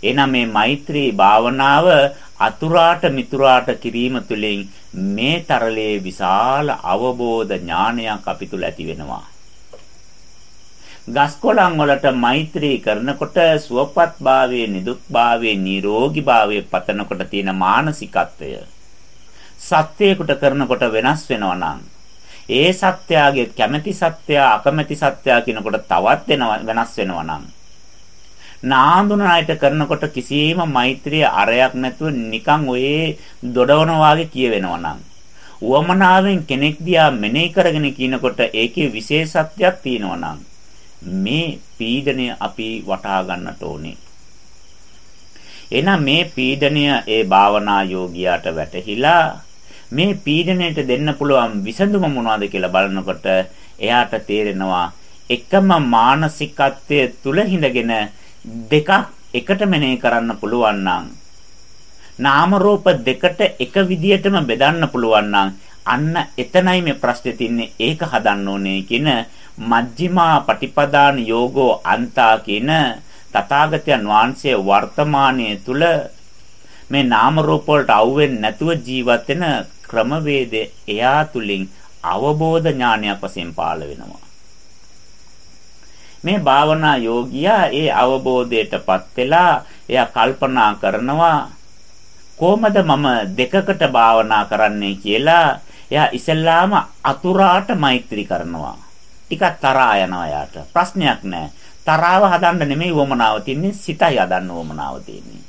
එනම් මේ මෛත්‍රී භාවනාව අතුරාට මිතුරාට කිරීම තුළින් මේ තරලයේ විශාල අවබෝධ ඥානයක් අපි තුල ඇති වෙනවා. ගස්කොළන් වලට මෛත්‍රී කරනකොට සුවපත් භාවයේ නිදුක් භාවයේ නිරෝගී භාවයේ පතනකොට තියෙන මානසිකත්වය සත්‍යයකට කරනකොට වෙනස් වෙනවා නම් ඒ සත්‍යයේ කැමැති සත්‍ය අකමැති සත්‍ය කියනකොට තවත් වෙනස් වෙනවා නම්. නාඳුනයිට කරනකොට කිසිම මෛත්‍රිය අරයක් නැතුව නිකන් ඔය දොඩවන වාගේ කියවෙනවා නම්. උවමනාවෙන් කෙනෙක් දිහා මෙනෙහි කරගෙන කියනකොට ඒකේ විශේෂත්වයක් තියෙනවා නම්. මේ පීඩනය අපි වටහා ගන්නට ඕනේ. එහෙනම් මේ පීඩනය ඒ භාවනා යෝගියාට වැටහිලා මේ පීඩණයට දෙන්න පුළුවන් විසඳුම මොනවද කියලා බලනකොට එයාට තේරෙනවා එකම මානසිකත්වයේ තුල හිඳගෙන දෙකක් එකට මෙනෙහි කරන්න පුළුවන් නම් නාම රූප දෙකට එක විදියටම බෙදන්න පුළුවන් නම් අන්න එතනයි මේ ප්‍රශ්නේ තින්නේ. ඒක හදන්න ඕනේ කියන මජ්ක්‍ධිමා පටිපදාන යෝගෝ අන්තා කියන තථාගතයන් වහන්සේ වර්තමානයේ තුල මේ නාම රූප වලට අවුෙන්නේ නැතුව ජීවත් වෙන ක්‍රමවේදය එයා තුලින් අවබෝධ ඥානයක් වශයෙන් පාළ වෙනවා. මේ භාවනා යෝගියා ඒ අවබෝධයටපත් වෙලා එයා කල්පනා කරනවා කොහොමද මම දෙකකට භාවනා කරන්නේ කියලා එයා ඉස්සෙල්ලාම අතුරාට මෛත්‍රී කරනවා. ටිකක් තරහා යනවා යාට. ප්‍රශ්නයක් නැහැ. තරාව හදන්න නෙමෙයි වමනාව තින්නේ සිතයි හදන්න වමනාව තියෙන්නේ.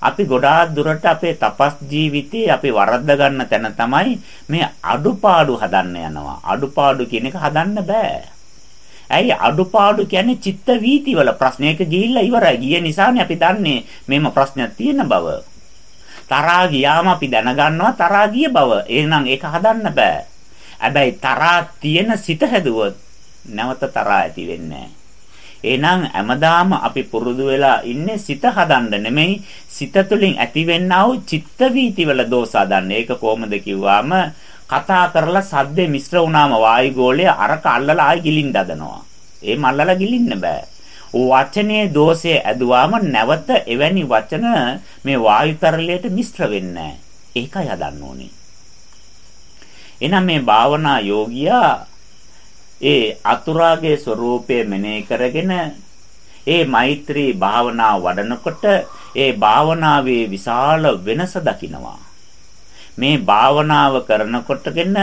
අපි ගොඩාක් දුරට අපේ තපස් ජීවිතේ අපි වරද්ද ගන්න තැන තමයි මේ අඩුපාඩු හදන්න යනවා. අඩුපාඩු කියන එක හදන්න බෑ. ඇයි අඩුපාඩු කියන්නේ චිත්ත වීතිවල ප්‍රශ්නයක ගිහිල්ලා ඉවරයි. ගිය නිසානේ අපි දන්නේ මේම ප්‍රශ්නයක් තියෙන බව. තරහා ගියාම අපි දැනගන්නවා තරහා ගිය බව. එහෙනම් ඒක හදන්න බෑ. හැබැයි තරහා තියෙන සිත හැදුවොත් නැවත තරහා ඇති වෙන්නේ එහෙනම් හැමදාම අපි පුරුදු වෙලා ඉන්නේ සිත හදන්න නෙමෙයි සිත තුළින් ඇතිවෙන්නා වූ චිත්ත වීතිවල දෝෂ හදන්න. ඒක කොහොමද කිව්වාම කතා කරලා සද්දේ මිශ්‍ර වුණාම වායුගෝලය අරක අල්ලලා ආයි ගිලින්න හදනවා. ඒ මල්ලලා ගිලින්න බෑ. වචනේ දෝෂය ඇදුවාම නැවත එවැනි වචන මේ වායුතරලයට මිශ්‍ර වෙන්නේ ඒකයි හදන්න ඕනේ. එහෙනම් මේ භාවනා යෝගියා ඒ අතුරාගේ ස්වરૂපය මෙනෙහි කරගෙන ඒ මෛත්‍රී භාවනාව වඩනකොට ඒ භාවනාවේ විශාල වෙනස දකිනවා. මේ භාවනාව කරනකොටගෙන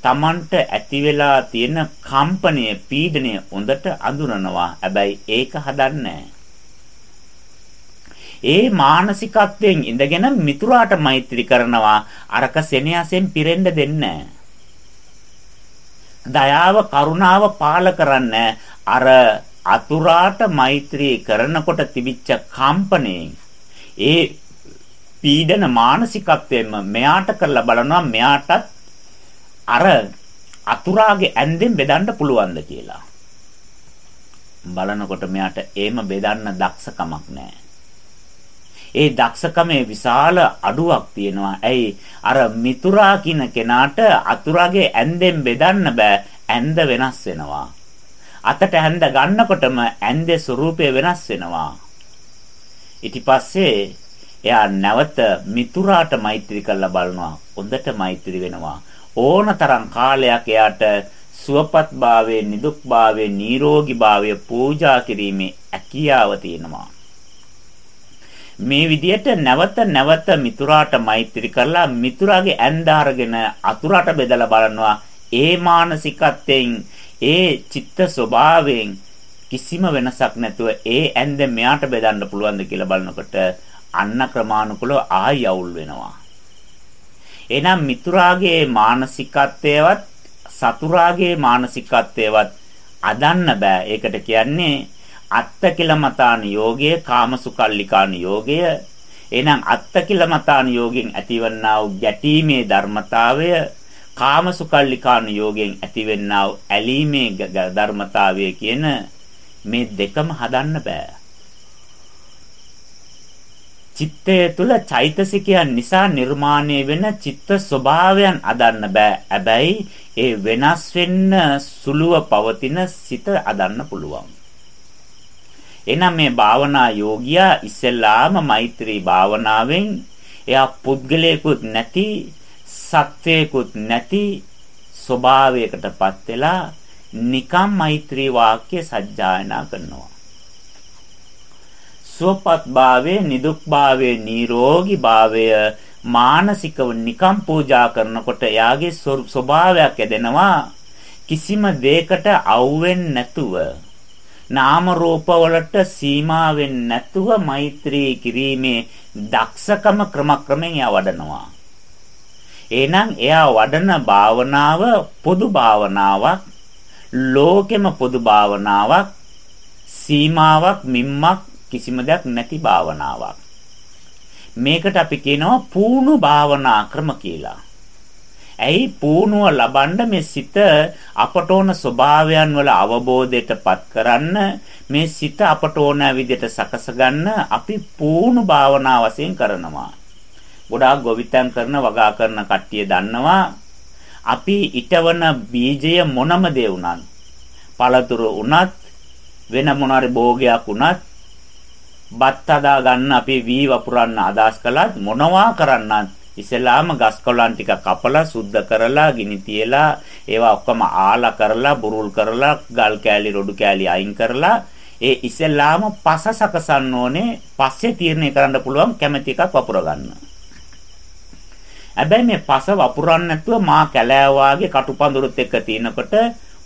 Tamanට ඇති වෙලා තියෙන කම්පනය, පීඩනය හොඳට අඳුරනවා. හැබැයි ඒක හදන්නේ ඒ මානසිකත්වයෙන් ඉඳගෙන මිතුරාට මෛත්‍රී කරනවා අරක සෙනෙහසෙන් පිරෙන්න දෙන්නේ දයාව කරුණාව පාල කරන්නේ අර අතුරාට මෛත්‍රී කරනකොට තිබිච්ච කම්පණයෙන් ඒ පීඩන මානසිකත්වයෙන්ම මෙයාට කරලා බලනවා මෙයාටත් අර අතුරාගේ ඇන්දෙන් බෙදන්න පුළුවන්ද කියලා. බලනකොට මෙයාට එහෙම බෙදන්න දක්ෂකමක් නැහැ. ඒ දක්ෂකමේ විශාල අඩුවක් තියෙනවා. ඇයි අර මිතුරා කියන කෙනාට අතුරාගේ ඇන්දෙන් බෙදන්න බෑ. ඇන්ද වෙනස් වෙනවා. අතට ඇන්ද ගන්නකොටම ඇන්දේ ස්වરૂපය වෙනස් වෙනවා. ඊට පස්සේ එයා නැවත මිතුරාට මෛත්‍රී කරලා බලනවා. හොඳට මෛත්‍රී වෙනවා. ඕනතරම් කාලයක් එයාට සුවපත් භාවයේ නිදුක් භාවයේ නිරෝගී භාවයේ පූජා කිරීමේ හැකියාව තියෙනවා. මේ විදියට නැවත නැවත මිතුරාට මෛත්‍රී කරලා මිතුරාගේ ඇඳාරගෙන අතුරට බෙදලා බලනවා ඒ මානසිකත්වයෙන් ඒ චිත්ත ස්වභාවයෙන් කිසිම වෙනසක් නැතුව ඒ ඇඳ මෙයාට බෙදන්න පුළුවන්ද කියලා බලනකොට අන්න ක්‍රමානුකූලව ආයි අවුල් වෙනවා. එහෙනම් මිතුරාගේ මානසිකත්වයවත් සතුරාගේ මානසිකත්වයවත් අදන්න බෑ. ඒකට කියන්නේ අත්තකිලමතාන යෝගය, කාමසුකල්ලිකාන යෝගය. එහෙනම් අත්තකිලමතාන යෝගයෙන් ඇතිවන්නා වූ ගැටීමේ ධර්මතාවය කාමසුකල්ලිකාන යෝගයෙන් ඇතිවෙන්නා වූ ඇලීමේ ධර්මතාවය කියන මේ දෙකම හදන්න බෑ. චිත්තය තුළ චෛතසිකයන් නිසා නිර්මාණය වෙන චිත්ත ස්වභාවයන් අදන්න බෑ. හැබැයි ඒ වෙනස් වෙන්න සුළුව පවතින සිත අදන්න පුළුවන්. එනම් මේ භාවනා යෝගියා ඉස්සෙල්ලාම මෛත්‍රී භාවනාවෙන් එයා පුද්ගලයෙකුත් නැති සත්වයකුත් නැති ස්වභාවයකටපත් වෙලා නිකම් මෛත්‍රී වාක්‍ය සජ්ජායනා කරනවා. සුවපත් භාවයේ නිදුක් භාවයේ නිරෝගී භාවය මානසිකව නිකම් පූජා කරනකොට එයාගේ ස්වභාවයක් ඇදෙනවා කිසිම දෙයකට අවුෙන්නේ නැතුව නාම රූප වලට සීමා වෙන්නේ නැතුව මෛත්‍රී කිරීමේ දක්ෂකම ක්‍රමක්‍රමෙන් එයා වඩනවා එහෙනම් එයා වඩන භාවනාව පොදු භාවනාවක් ලෝකෙම පොදු භාවනාවක් සීමාවක් මිම්මක් කිසිම දෙයක් නැති භාවනාවක්. මේකට අපි කියනවා පූර්ණ භාවනා ක්‍රම කියලා. ඇයි පූර්ණව ලබන්න මේ සිත අපට ඕන ස්වභාවයන් වල අවබෝධයටපත් කරන්න මේ සිත අපට ඕන විදිහට සකස ගන්න අපි පූර්ණ භාවනා වශයෙන් කරනවා. ගොඩාක් ගොවිතැන් කරන වගා කරන කට්ටිය දන්නවා අපි ඊටවන බීජය මොනම දේ වුණත් පළතුරු වුණත් වෙන මොනාරි භෝගයක් වුණත් බත් හදා ගන්න අපි වී වපුරන්න අදහස් කළත් මොනවා කරන්නත් ඉස්සෙල්ලාම ගස් කොළන් ටික කපලා සුද්ධ කරලා ගිනි තියලා ඒවා ඔක්කොම ආලා කරලා බුරුල් කරලා ගල් කෑලි රොඩු කෑලි අයින් කරලා ඒ ඉස්සෙල්ලාම පස සකසන්න ඕනේ පස්සේ තීරණය කරන්න පුළුවන් කැමැති එකක් වපුර ගන්න. හැබැයි මේ පස වපුරන්න නැතුව මා කැලෑ වාගේ කටුපඳුරුත් එක්ක තිනකොට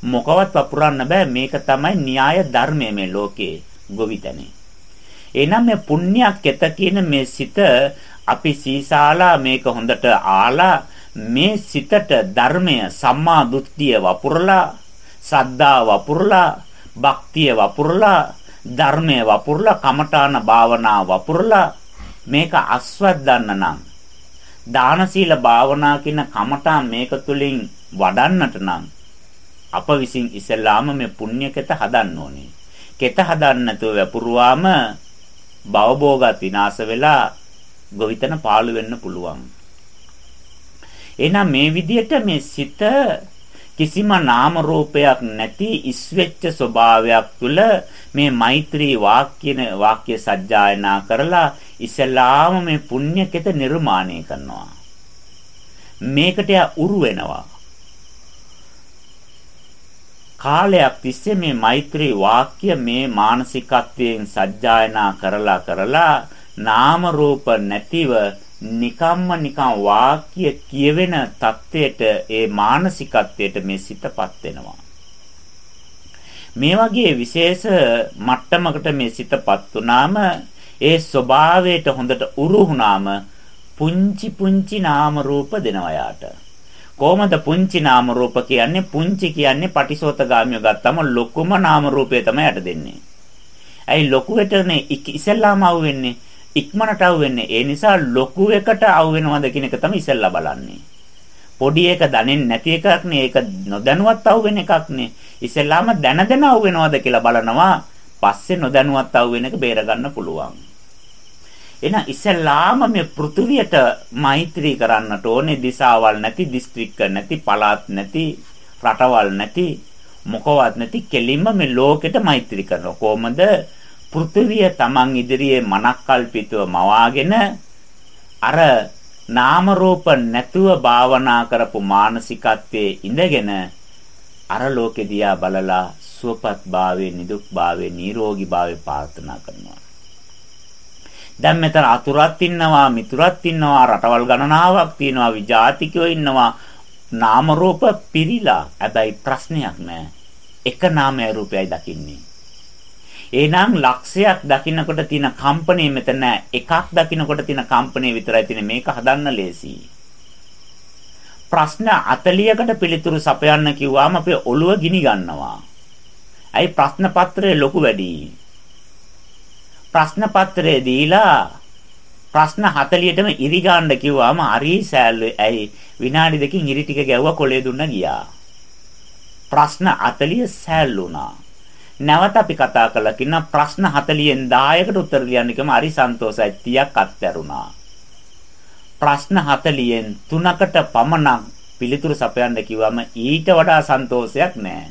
මොකවත් වපුරන්න බෑ මේක තමයි න්‍යාය ධර්මය මේ ලෝකේ ගොවිතැනේ. එහෙනම් මේ පුණ්‍යක් එත කියන මේ සිත අපි සීසාලා මේක හොඳට ආලා මේ සිතට ධර්මය සම්මා දුක්තිය වපුරලා සද්දා වපුරලා භක්තිය වපුරලා ධර්මය වපුරලා කමඨාන භාවනා වපුරලා මේක අස්වැද්දන්න නම් දාන සීල භාවනා කියන කමඨාන් මේක තුලින් වඩන්නට නම් අප විසින් ඉස්සෙල්ලාම මේ පුණ්‍යකෙත හදන්න ඕනේ. කෙත හදන්න නැතුව වැපුරුවාම භවභෝගත් විනාශ වෙලා ගොවිතැන පාළු වෙන්න පුළුවන්. එහෙනම් මේ විදිහට මේ සිත කිසිම නාම රූපයක් නැති ඉස්වෙච්ච ස්වභාවයක් තුළ මේ මෛත්‍රී වාක්‍යන වාක්‍ය සජ්ජායනා කරලා ඉස්සලාම මේ පුණ්‍යකෙත නිර්මාණය කරනවා. මේකට උරු වෙනවා. කාලයක් තිස්සේ මේ මෛත්‍රී වාක්‍ය මේ මානසිකත්වයෙන් සජ්ජායනා කරලා කරලා නාම රූප නැතිව නිකම්ම නිකම් වාක්‍ය කියවෙන தത്വයට ඒ මානසිකත්වයට මේ සිතපත් වෙනවා. මේ වගේ විශේෂ මට්ටමකට මේ සිතපත් වුනාම ඒ ස්වභාවයට හොඳට උරු වුනාම පුංචි පුංචි නාම රූප දෙනවා යාට. කොහොමද පුංචි නාම රූප කියන්නේ පුංචි කියන්නේ පටිසෝතගාමිය ගත්තම ලොකුම නාම රූපය තමයි යට දෙන්නේ. ඇයි ලොකුවටනේ ඉස්සෙල්ලාම આવු වෙන්නේ ඉක්මනට ආව වෙන්නේ. ඒ නිසා ලොකු එකට ආව වෙනවද කියන එක තමයි ඉස්සෙල්ලා බලන්නේ. පොඩි එක දන්නේ නැති එකක් නේ ඒක නොදැනුවත් ආව වෙන එකක් නේ. ඉස්සෙල්ලාම දැන දැන ආව වෙනවද කියලා බලනවා. පස්සේ නොදැනුවත් ආව වෙන එක බේර ගන්න පුළුවන්. එහෙනම් ඉස්සෙල්ලාම මේ පෘථුවියට මෛත්‍රී කරන්නට ඕනේ දිසාවල් නැති දිස්ත්‍රික්ක නැති පළාත් නැති රටවල් නැති මොකවත් නැති කෙලින්ම මේ ලෝකෙට මෛත්‍රී කරනවා කොහොමද පෘථුවිය Taman ඉදිරියේ මනක්කල්පිතව මවාගෙන අර නාම රූප නැතුව භාවනා කරපු මානසිකත්වයේ ඉඳගෙන අර ලෝකෙ දිහා බලලා සුවපත් භාවයේ නිදුක් භාවයේ නිරෝගී භාවයේ ප්‍රාර්ථනා කරනවා. දැන් මෙතන අතුරක් ඉන්නවා මිතුරක් ඉන්නවා රටවල් ගණනාවක් තියෙනවා විජාතිකයෝ ඉන්නවා නාම රූප පිරීලා හැබැයි ප්‍රශ්නයක් නැහැ. එක නාමය රූපයයි දකින්නේ. එහෙනම් ලක්ෂයක් දකින්නකොට තියෙන කම්පණය මෙතන එකක් දකින්නකොට තියෙන කම්පණය විතරයි තියෙන්නේ මේක හදන්න ලේසි. ප්‍රශ්න 40කට පිළිතුරු සපයන්න කිව්වම අපේ ඔළුව ගිනි ගන්නවා. ඇයි ප්‍රශ්න පත්‍රය ලොකු වැඩි. ප්‍රශ්න පත්‍රය දීලා ප්‍රශ්න 40ටම ඉරි ගන්න කිව්වම හරි සෑල්ලුයි. ඇයි විනාඩි දෙකකින් ඉරි ටික ගැව්වා කොලේ දුන්න ගියා. ප්‍රශ්න 40 සෑල්ලුණා. නැවත අපි කතා කළා කියන ප්‍රශ්න 40න් 10කට උත්තර ලියන්න කිව්වම හරි සන්තෝෂයි 30ක් අත්හැරුණා. ප්‍රශ්න 40න් 3කට පමණක් පිළිතුරු සපයන්න කිව්වම ඊට වඩා සන්තෝෂයක් නැහැ.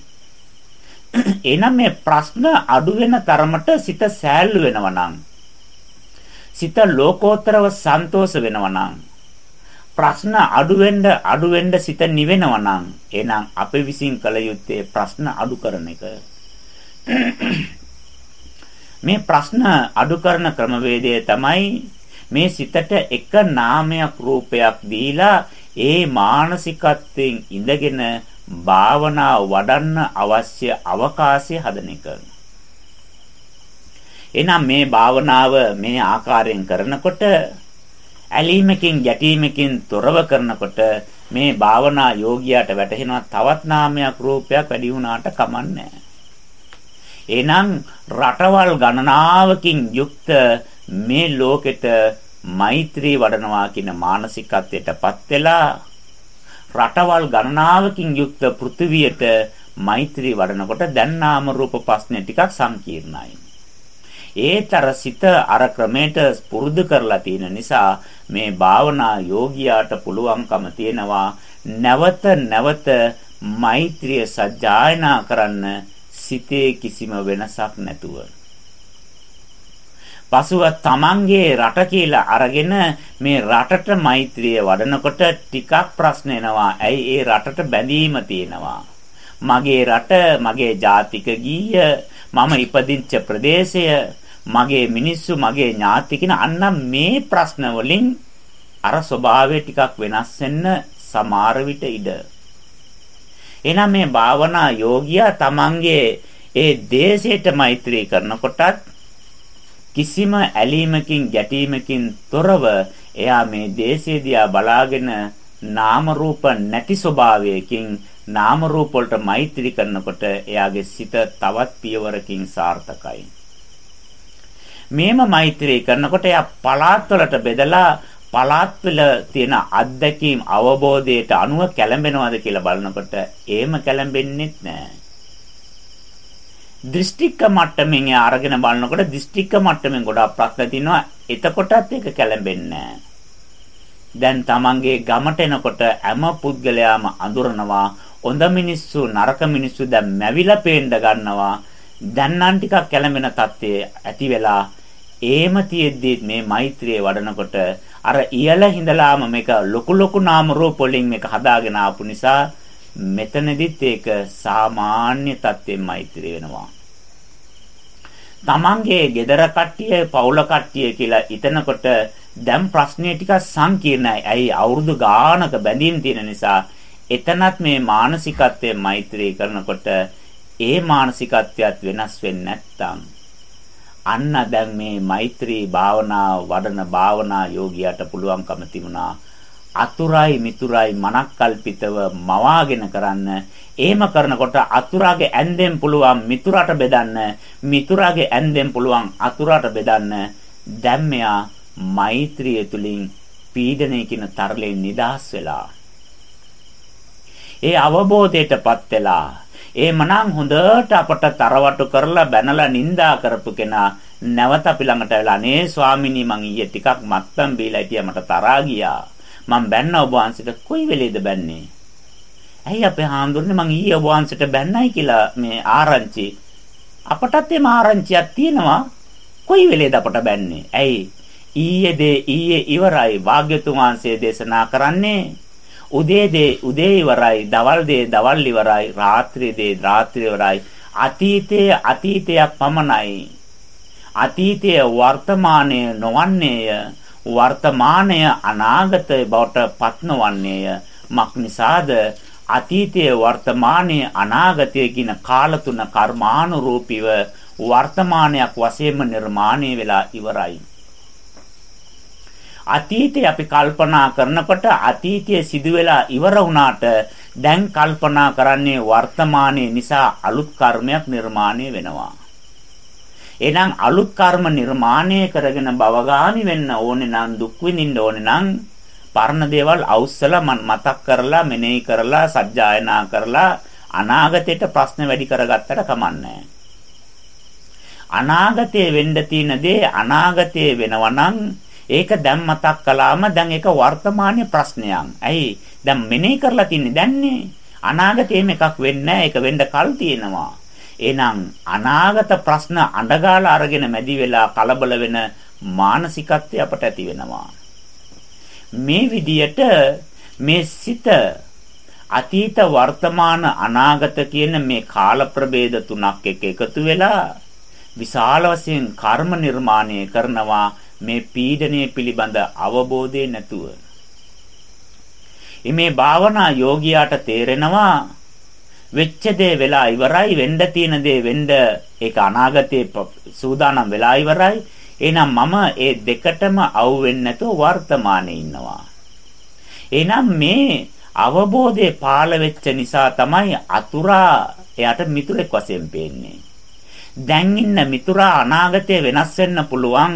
එහෙනම් මේ ප්‍රශ්න අඩු වෙන තරමට සිත සෑල්ලු වෙනවා නම් සිත ලෝකෝත්තරව සන්තෝෂ වෙනවා නම් ප්‍රශ්න අඩු වෙන්න අඩු වෙන්න සිත නිවෙනවා නම් එහෙනම් අපි විසින් කළ යුත්තේ ප්‍රශ්න අඩු කරන එක. <coughs> මේ ප්‍රශ්න අඩු කරන ක්‍රමවේදය තමයි මේ සිතට එක නාමයක් රූපයක් දීලා ඒ මානසිකත්වයෙන් ඉඳගෙන භාවනා වඩන්න අවශ්‍ය අවකාශය හදන එක. එහෙනම් මේ භාවනාව මේ ආකාරයෙන් කරනකොට ඇලීමකින් ගැටීමකින් තොරව කරනකොට මේ භාවනා යෝගියාට වැටහෙනවා තවත් නාමයක් රූපයක් වැඩි වුණාට කමන්නේ එහෙනම් රටවල් ගණනාවකින් යුක්ත මේ ලෝකෙට මෛත්‍රී වඩනවා කියන මානසිකත්වයටපත් වෙලා රටවල් ගණනාවකින් යුක්ත පෘථිවියට මෛත්‍රී වඩනකොට දැන් නාම රූප ප්‍රශ්නේ ටිකක් සංකීර්ණයි. ඒතර සිත අර ක්‍රමයට පුරුදු කරලා තියෙන නිසා මේ භාවනා යෝගියාට පුළුවන්කම තියෙනවා නැවත නැවත මෛත්‍රිය සජ්ජායනා කරන්න සිතේ කිසිම වෙනසක් නැතුව පසුව තමන්ගේ රට කියලා අරගෙන මේ රටට මෛත්‍රිය වඩනකොට ටිකක් ප්‍රශ්න එනවා. ඇයි ඒ රටට බැඳීම තියෙනවා. මගේ රට, මගේ ජාතික ගීය, මම ඉපදිච්ච ප්‍රදේශය, මගේ මිනිස්සු, මගේ ඥාති කියන අන්න මේ ප්‍රශ්න වලින් අර ස්වභාවය ටිකක් වෙනස් වෙන්න සමහර විට ඉඩ. එහෙනම් මේ භාවනා යෝගියා තමන්ගේ ඒ දේශයට මෛත්‍රී කරනකොටත් කිසිම ඇලීමකින් ගැටීමකින් තොරව එයා මේ දේශය දිහා බලාගෙන නාම රූප නැති ස්වභාවයකින් නාම රූප වලට මෛත්‍රී කරනකොට එයාගේ සිත තවත් පියවරකින් සාර්ථකයි. මේම මෛත්‍රී කරනකොට එයා පලාත් වලට බෙදලා පලාත් වල තියෙන අත්දැකීම් අවබෝධයට අනුව කැළඹෙනවද කියලා බලනකොට එහෙම කැළඹෙන්නේ නැහැ. දෘෂ්ටික මට්ටමින් අරගෙන බලනකොට දෘෂ්ටික මට්ටමින් ගොඩාක් ප්‍රශ්න තියෙනවා. එතකොටත් ඒක කැළඹෙන්නේ දැන් Tamange ගමට එනකොට හැම පුද්ගලයාම අඳුරනවා. හොඳ මිනිස්සු නරක මිනිස්සු දැන් මැවිලා පේන්න ගන්නවා. දැන් නම් ටිකක් කැළඹෙන තත්ත්වයේ ඇති වෙලා ඒම තියෙද්දි මේ මෛත්‍රිය වඩනකොට අර ඉයල හිඳලාම මේක ලොකු ලොකු නාම රූප වලින් මේක හදාගෙන ආපු නිසා මෙතනදිත් ඒක සාමාන්‍ය තත්ත්වෙන් මෛත්‍රී වෙනවා. තමන්ගේ gedara කට්ටිය පවුල කට්ටිය කියලා ඉතනකොට දැන් ප්‍රශ්නේ ටිකක් සංකීර්ණයි. ඇයි අවුරුදු ගානක බැඳීම් තියෙන නිසා එතනත් මේ මානසිකත්වයේ මෛත්‍රී කරනකොට ඒ මානසිකත්වයක් වෙනස් වෙන්නේ නැත්තම් අන්න දැන් මේ මෛත්‍රී භාවනා වඩන භාවනා යෝගියාට පුළුවන්කම තිබුණා අතුරයි මිතුරයි මනක්කල්පිතව මවාගෙන කරන්න. එහෙම කරනකොට අතුරාගේ ඇන්දෙන් පුළුවන් මිතුරට බෙදන්න. මිතුරාගේ ඇන්දෙන් පුළුවන් අතුරට බෙදන්න. දැන් මෙයා මෛත්‍රිය තුලින් පීඩනය කියන තරලෙන් නිදහස් වෙලා. ඒ අවබෝධයටපත් වෙලා එහෙමනම් හොඳට අපට තරවටු කරලා බැනලා නිඳා කරපු කෙනා නැවත අපි ළඟට වෙලා අනේ ස්වාමිනී මං ඊයේ ටිකක් මත්තම් බීලා හිටියා මට තරහා ගියා මං බැන්න ඔබ වහන්සේට කොයි වෙලේද බැන්නේ? ඇයි අපේ හාමුදුරනේ මං ඊයේ ඔබ වහන්සේට බැන්නයි කියලා මේ ආරංචි. අපටත් එම ආරංචියක් තියෙනවා. කොයි වෙලේද අපට බැන්නේ? ඇයි? ඊයේ දේ ඊයේ ඉවරයි වාග්යතුන් වහන්සේ දේශනා කරන්නේ උදේ දේ උදේ ඉවරයි දවල් දේ දවල් ඉවරයි රාත්‍රී දේ රාත්‍රී ඉවරයි. අතීතයේ අතීතයක් පමණයි. අතීතය වර්තමානය නොවන්නේය. වර්තමානය අනාගතය බවට පත් නොවන්නේය මක් නිසාද? අතීතයේ වර්තමානයේ අනාගතය කියන කාල තුන කර්මානුරූපීව වර්තමානයක් වශයෙන්ම නිර්මාණය වෙලා ඉවරයි. අතීතේ අපි කල්පනා කරනකොට අතීතයේ සිදුවෙලා ඉවර වුණාට දැන් කල්පනා කරන්නේ වර්තමානයේ නිසා අලුත් කර්මයක් නිර්මාණය වෙනවා. එහෙනම් අලුත් කර්ම නිර්මාණය කරගෙන භවගාමි වෙන්න ඕනේ නම් දුක් විඳින්න ඕනේ නම් පරණ දේවල් අවුස්සලා මතක් කරලා මෙනෙහි කරලා සජ්ජායනා කරලා අනාගතයට ප්‍රශ්න වැඩි කරගත්තට කමන්නේ අනාගතයේ වෙන්න තියෙන දේ අනාගතයේ වෙනවා නම් ඒක දැන් මතක් කළාම දැන් ඒක වර්තමානයේ ප්‍රශ්නයක්. ඇයි? දැන් මෙනෙහි කරලා තින්නේ දැන්නේ. අනාගතයේ මේකක් වෙන්නේ නැහැ. ඒක වෙන්න කල් තියෙනවා. එහෙනම් අනාගත ප්‍රශ්න අඬගාලා අරගෙන මැදි වෙලා කලබල වෙන මානසිකත්වය අපට ඇති වෙනවා. මේ විදියට මේ සිත අතීත වර්තමාන අනාගත කියන මේ කාල ප්‍රභේද තුනක් එක්ක එකතු වෙලා විශාල වශයෙන් කර්ම නිර්මාණය කරනවා මේ පීඩනය පිළිබඳ අවබෝධය නැතුව. මේ භාවනා යෝගියාට තේරෙනවා වෙච්ච දේ වෙලා ඉවරයි වෙන්න තියෙන දේ වෙන්න ඒක අනාගතේ සූදානම් වෙලා ඉවරයි. එහෙනම් මම ඒ දෙකටම අවු වෙන්නේ නැතුව වර්තමානයේ ඉන්නවා. එහෙනම් මේ අවබෝධය පාළ වෙච්ච නිසා තමයි අතුරා එයාට මිතුරෙක් වශයෙන් පේන්නේ. දැන් ඉන්න මිතුරා අනාගතයේ වෙනස් වෙන්න පුළුවන්.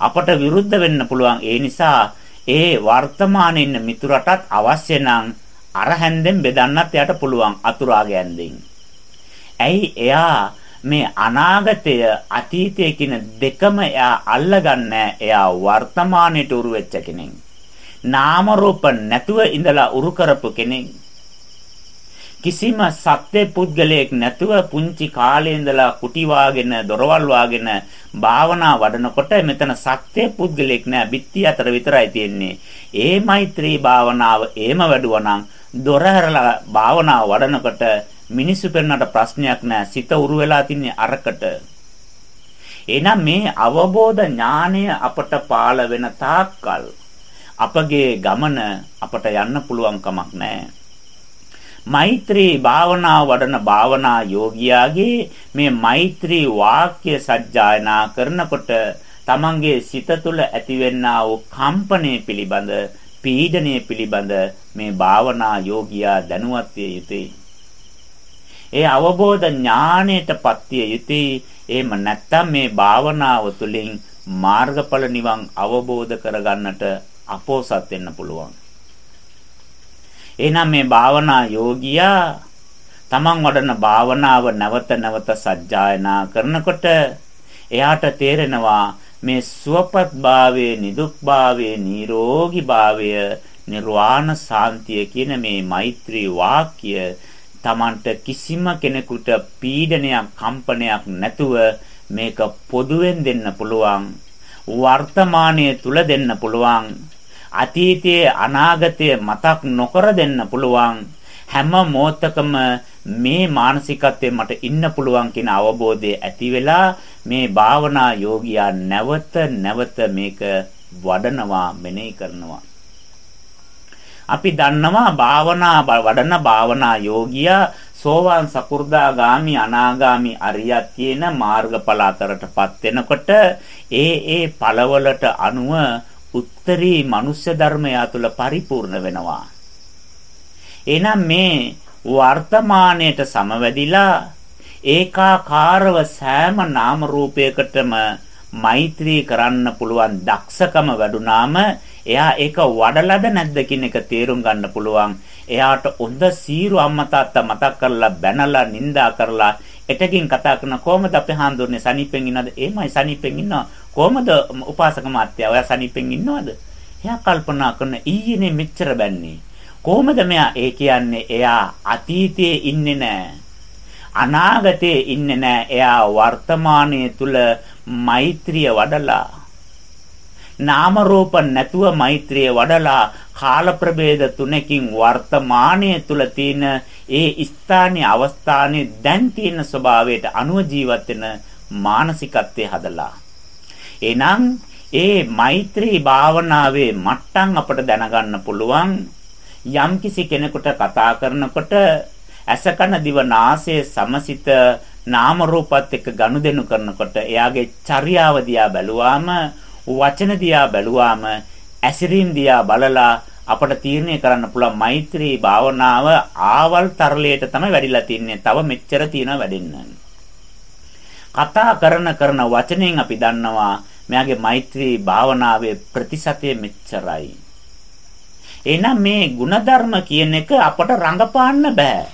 අපට විරුද්ධ වෙන්න පුළුවන් ඒ නිසා ඒ වර්තමානයේ ඉන්න මිතුරටත් අවශ්‍ය නම් අර හැන්දෙන් බෙදන්නත් එයාට පුළුවන් අතුරාගේ හැන්දෙන්. ඇයි එයා මේ අනාගතය අතීතය කියන දෙකම එයා අල්ලගන්නේ එයා වර්තමානයට උරු වෙච්ච කෙනෙක්. නාම රූප නැතුව ඉඳලා උරු කරපු කෙනෙක්. කිසිම සත්‍ය පුද්ගලයෙක් නැතුව පුංචි කාලේ ඉඳලා කුටි වාගෙන දොරවල් වාගෙන භාවනා වඩනකොට මෙතන සත්‍ය පුද්ගලයෙක් නෑ බිත්ති අතර විතරයි තියෙන්නේ. ඒ මෛත්‍රී භාවනාව එහෙම වැඩුවා දොර හැරලා භාවනාව වඩනකොට මිනිස්සු පෙන්නට ප්‍රශ්නයක් නෑ සිත උරු වෙලා තින්නේ අරකට. එහෙනම් මේ අවබෝධ ඥානය අපට පාළ වෙන තාක්කල් අපගේ ගමන අපට යන්න පුළුවන් කමක් නැහැ. මෛත්‍රී භාවනාව වඩන භාවනා යෝගියාගේ මේ මෛත්‍රී වාක්‍ය සජ්ජායනා කරනකොට තමන්ගේ සිත තුළ ඇතිවෙනා වූ කම්පණය පිළිබඳ පීඩනය පිළිබඳ මේ භාවනා යෝගියා දැනුවත් විය යුතුයි. ඒ අවබෝධ ඥාණයටපත් විය යුතුයි. එහෙම නැත්නම් මේ භාවනාව තුළින් මාර්ගඵල නිවන් අවබෝධ කරගන්නට අපෝසත් වෙන්න පුළුවන්. එහෙනම් මේ භාවනා යෝගියා තමන් වඩන භාවනාව නැවත නැවත සජ්ජායනා කරනකොට එයාට තේරෙනවා මේ සුවපත් භාවයේ නිදුක් භාවයේ නිරෝගී භාවය නිර්වාණ සාන්තිය කියන මේ මෛත්‍රී වාක්‍ය Tamanට කිසිම කෙනෙකුට පීඩනයක් කම්පනයක් නැතුව මේක පොදුවෙන් දෙන්න පුළුවන් වර්තමානයේ තුල දෙන්න පුළුවන්. අතීතයේ අනාගතයේ මතක් නොකර දෙන්න පුළුවන් හැම මොහොතකම මේ මානසිකත්වයේ මට ඉන්න පුළුවන් කියන අවබෝධය ඇති වෙලා මේ භාවනා යෝගියා නැවත නැවත මේක වඩනවා මෙනෙහි කරනවා. අපි දන්නවා භාවනා වඩන භාවනා යෝගියා සෝවාන් සකු르දාගාමි අනාගාමි අරියත් කියන මාර්ගඵල අතරටපත් වෙනකොට ඒ ඒ ඵලවලට අනුව උත්තරී මනුෂ්‍ය ධර්මය තුළ පරිපූර්ණ වෙනවා. එහෙනම් මේ වර්තමානයට සමවැදිලා ඒකාකාරව සෑම නාම රූපයකටම මෛත්‍රී කරන්න පුළුවන් දක්ෂකම වැඩුණාම එයා ඒක වඩලද නැද්ද කියන එක තේරුම් ගන්න පුළුවන්. එයාට හොඳ සීරු අම්මා තාත්තා මතක් කරලා බැනලා නිඳා කරලා එතකින් කතා කරන කොහමද අපේ හාන්දුරනේ සනීපෙන් ඉන්නවද? එහෙමයි සනීපෙන් ඉන්නවා. කොහමද උපාසක මාත්‍යා ඔයා සනීපෙන් ඉන්නවද? එයා කල්පනා කරන ඊයේනේ මෙච්චර බැන්නේ. කොහමද මෙයා ඒ කියන්නේ එයා අතීතයේ ඉන්නේ නැහැ. අනාගතයේ ඉන්නේ නැහැ. එයා වර්තමානයේ තුල මෛත්‍රිය වඩලා නාම රූප නැතුව මෛත්‍රිය වඩලා කාල ප්‍රභේද තුනකින් වර්තමානයේ තුල තියෙන ඒ ස්ථානීය අවස්ථානයේ දැන් තියෙන ස්වභාවයට අනුව ජීවත් වෙන මානසිකත්වයේ හදලා එනම් ඒ මෛත්‍රී භාවනාවේ මට්ටම් අපට දැනගන්න පුළුවන් යම්කිසි කෙනෙකුට කතා කරනකොට ඇසකන දිව නාසය සමසිත නාම රූපත් එක්ක ගනුදෙනු කරනකොට එයාගේ චර්යාව දිහා බැලුවාම වචන දිහා බැලුවාම ඇසිරීම් දිහා බලලා අපට තීරණය කරන්න පුළුවන් මෛත්‍රී භාවනාව ආවල් තරලයට තමයි වැඩිලා තින්නේ. තව මෙච්චර තියෙනවා වැඩෙන්න. කතා කරන කරන වචනෙන් අපි දන්නවා මෙයාගේ මෛත්‍රී භාවනාවේ ප්‍රතිශතය මෙච්චරයි. එහෙනම් මේ ಗುಣධර්ම කියන එක අපට රඟපාන්න බෑ.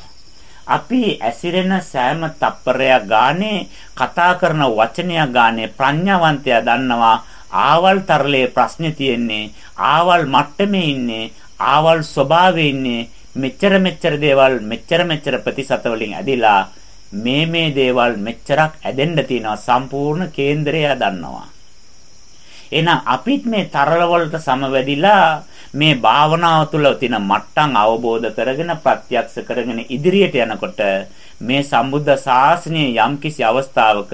අපි ඇසිරෙන සෑම තප්පරයක් ගානේ කතා කරන වචනයක් ගානේ ප්‍රඥාවන්තයා දන්නවා ආවල් තරලේ ප්‍රශ්නේ තියෙන්නේ ආවල් මට්ටමේ ඉන්නේ ආවල් ස්වභාවයේ ඉන්නේ මෙච්චර මෙච්චර දේවල් මෙච්චර මෙච්චර ප්‍රතිශත වලින් ඇදිලා මේ මේ දේවල් මෙච්චරක් ඇදෙන්න තියෙනවා සම්පූර්ණ කේන්දරය දන්නවා එහෙනම් අපිත් මේ තරල වලට සමවැදිලා මේ භාවනාව තුළ තියෙන මට්ටම් අවබෝධ කරගෙන ප්‍රත්‍යක්ෂ කරගෙන ඉදිරියට යනකොට මේ සම්බුද්ධ ශාසනයේ යම්කිසි අවස්ථාවක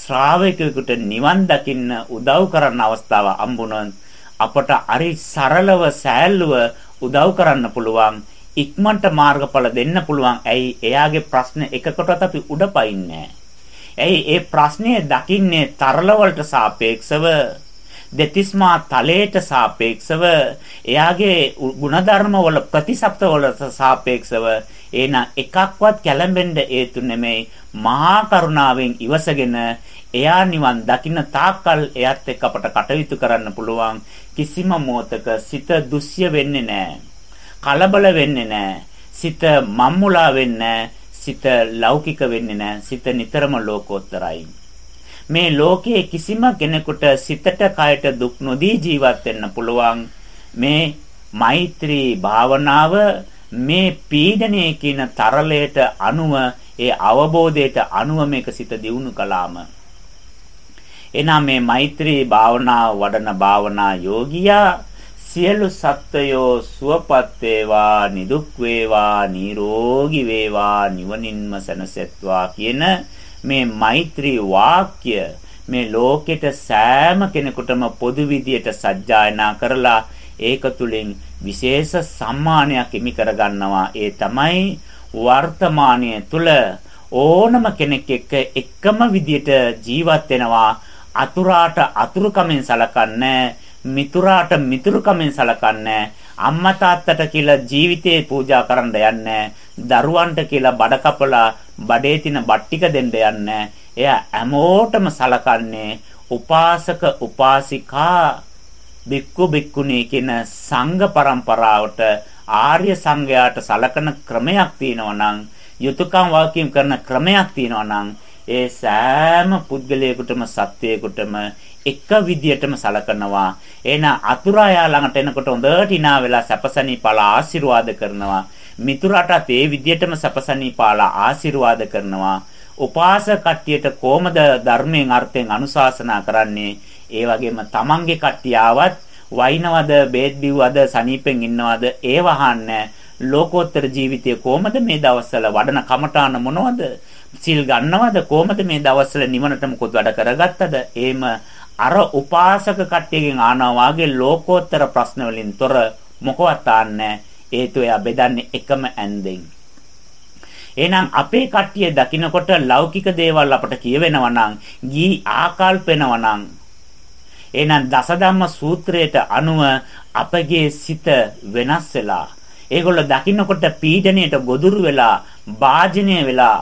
ශ්‍රාවකයෙකුට නිවන් දකින්න උදව් කරන්න අවස්ථාව හම්බුනොත් අපට අරි සරලව සෑල්ලුව උදව් කරන්න පුළුවන් ඉක්මනට මාර්ගඵල දෙන්න පුළුවන්. ඇයි? එයාගේ ප්‍රශ්න එකකටවත් අපි උඩ පයින්නේ ඇයි? ඒ ප්‍රශ්නේ දකින්නේ තරල වලට සාපේක්ෂව දෙතිස්මා තලයට සාපේක්ෂව එයාගේ ಗುಣධර්ම වල ප්‍රතිසප්ත වලට සාපේක්ෂව එන එකක්වත් කැළඹෙන්න හේතු නෙමෙයි මහා කරුණාවෙන් ඉවසගෙන එයා නිවන් දකින්න තාක්කල් එයත් එක්ක අපට කටයුතු කරන්න පුළුවන්. කිසිම මොහතක සිත දුස්ය වෙන්නේ නැහැ කලබල වෙන්නේ නැහැ සිත මම්මුලා වෙන්නේ සිත ලෞකික වෙන්නේ නැහැ සිත නිතරම ලෝකෝත්තරයි. මේ ලෝකයේ කිසිම කෙනෙකුට සිතට කයට දුක් නොදී ජීවත් වෙන්න පුළුවන්. මේ මෛත්‍රී භාවනාව මේ පීඩණය කියන තරලයට අනුව ඒ අවබෝධයට අනුව මේක සිත දියුණු කළාම. එනම් මේ මෛත්‍රී භාවනාව වඩන භාවනා යෝගියා සියලු සත්වයෝ සුවපත් වේවා නිදුක් වේවා නිරෝගී වේවා නිවනින්ම සැනසෙත්වා කියන මේ මෛත්‍රී වාක්‍ය මේ ලෝකෙට සෑම කෙනෙකුටම පොදු විදියට සජ්ජායනා කරලා ඒක තුලින් විශේෂ සම්මානයක් හිමි කරගන්නවා. ඒ තමයි වර්තමානයේ තුල ඕනම කෙනෙක් එක්ක එකම විදියට ජීවත් වෙනවා. අතුරාට අතුරුකමෙන් සලකන්නේ මිතුරාට මිතුරුකමෙන් සලකන්නේ අම්මා තාත්තට කියලා ජීවිතේ පූජා කරන්න යන්නේ දරුවන්ට කියලා බඩ කපලා බඩේ තියෙන බත් ටික දෙන්න යන්නේ එයා හැමෝටම සලකන්නේ උපාසක උපාසිකා බික්කු බික්කුණී කියන සංඝ પરම්පරාවට ආර්ය සංඝයාට සලකන ක්‍රමයක් තියෙනවා නම් යුතුයකම් වාක්‍යම් කරන ක්‍රමයක් තියෙනවා නම් ඒ සෑම පුද්ගලයෙකුටම සත්වයකටම එක විදියටම සලකනවා. එහෙනම් අතුරායා ළඟට එනකොට හොඳට hina වෙලා සැපසනීපාලා ආශිර්වාද කරනවා. මිතුරටත් ඒ විදියටම සැපසනීපාලා ආශිර්වාද කරනවා. උපාසක කට්ටියට කොහමද ධර්මයෙන් අර්ථයෙන් අනුශාසනා කරන්නේ? ඒ වගේම තමන්ගේ කට්ටිය ආවත් වයින්වද බේත් බිව්වද සනීපෙන් ඉන්නවද ඒ වහන්නේ ලෝකෝත්තර ජීවිතය කොහමද මේ දවස්වල වඩන කමඨාන මොනවද සිල් ගන්නවද කොහමද මේ දවස්වල නිවනට මොකද වැඩ කරගත්තද එහෙම අර උපාසක කට්ටියගෙන් ආනවා වාගේ ලෝකෝත්තර ප්‍රශ්න වලින් තොර මොකවත් ආන්නේ හේතුව එයා බෙදන්නේ එකම ඇන්දෙන්. එහෙනම් අපේ කට්ටිය දකින්නකොට ලෞකික දේවල් අපට කියවෙනවා නම් ගී ආකල්පෙනවා නම් එහෙනම් දසධම්ම සූත්‍රයට අනුව අපගේ සිත වෙනස් වෙලා ඒගොල්ලෝ දකින්නකොට පීඩණයට ගොදුරු වෙලා වාජනය වෙලා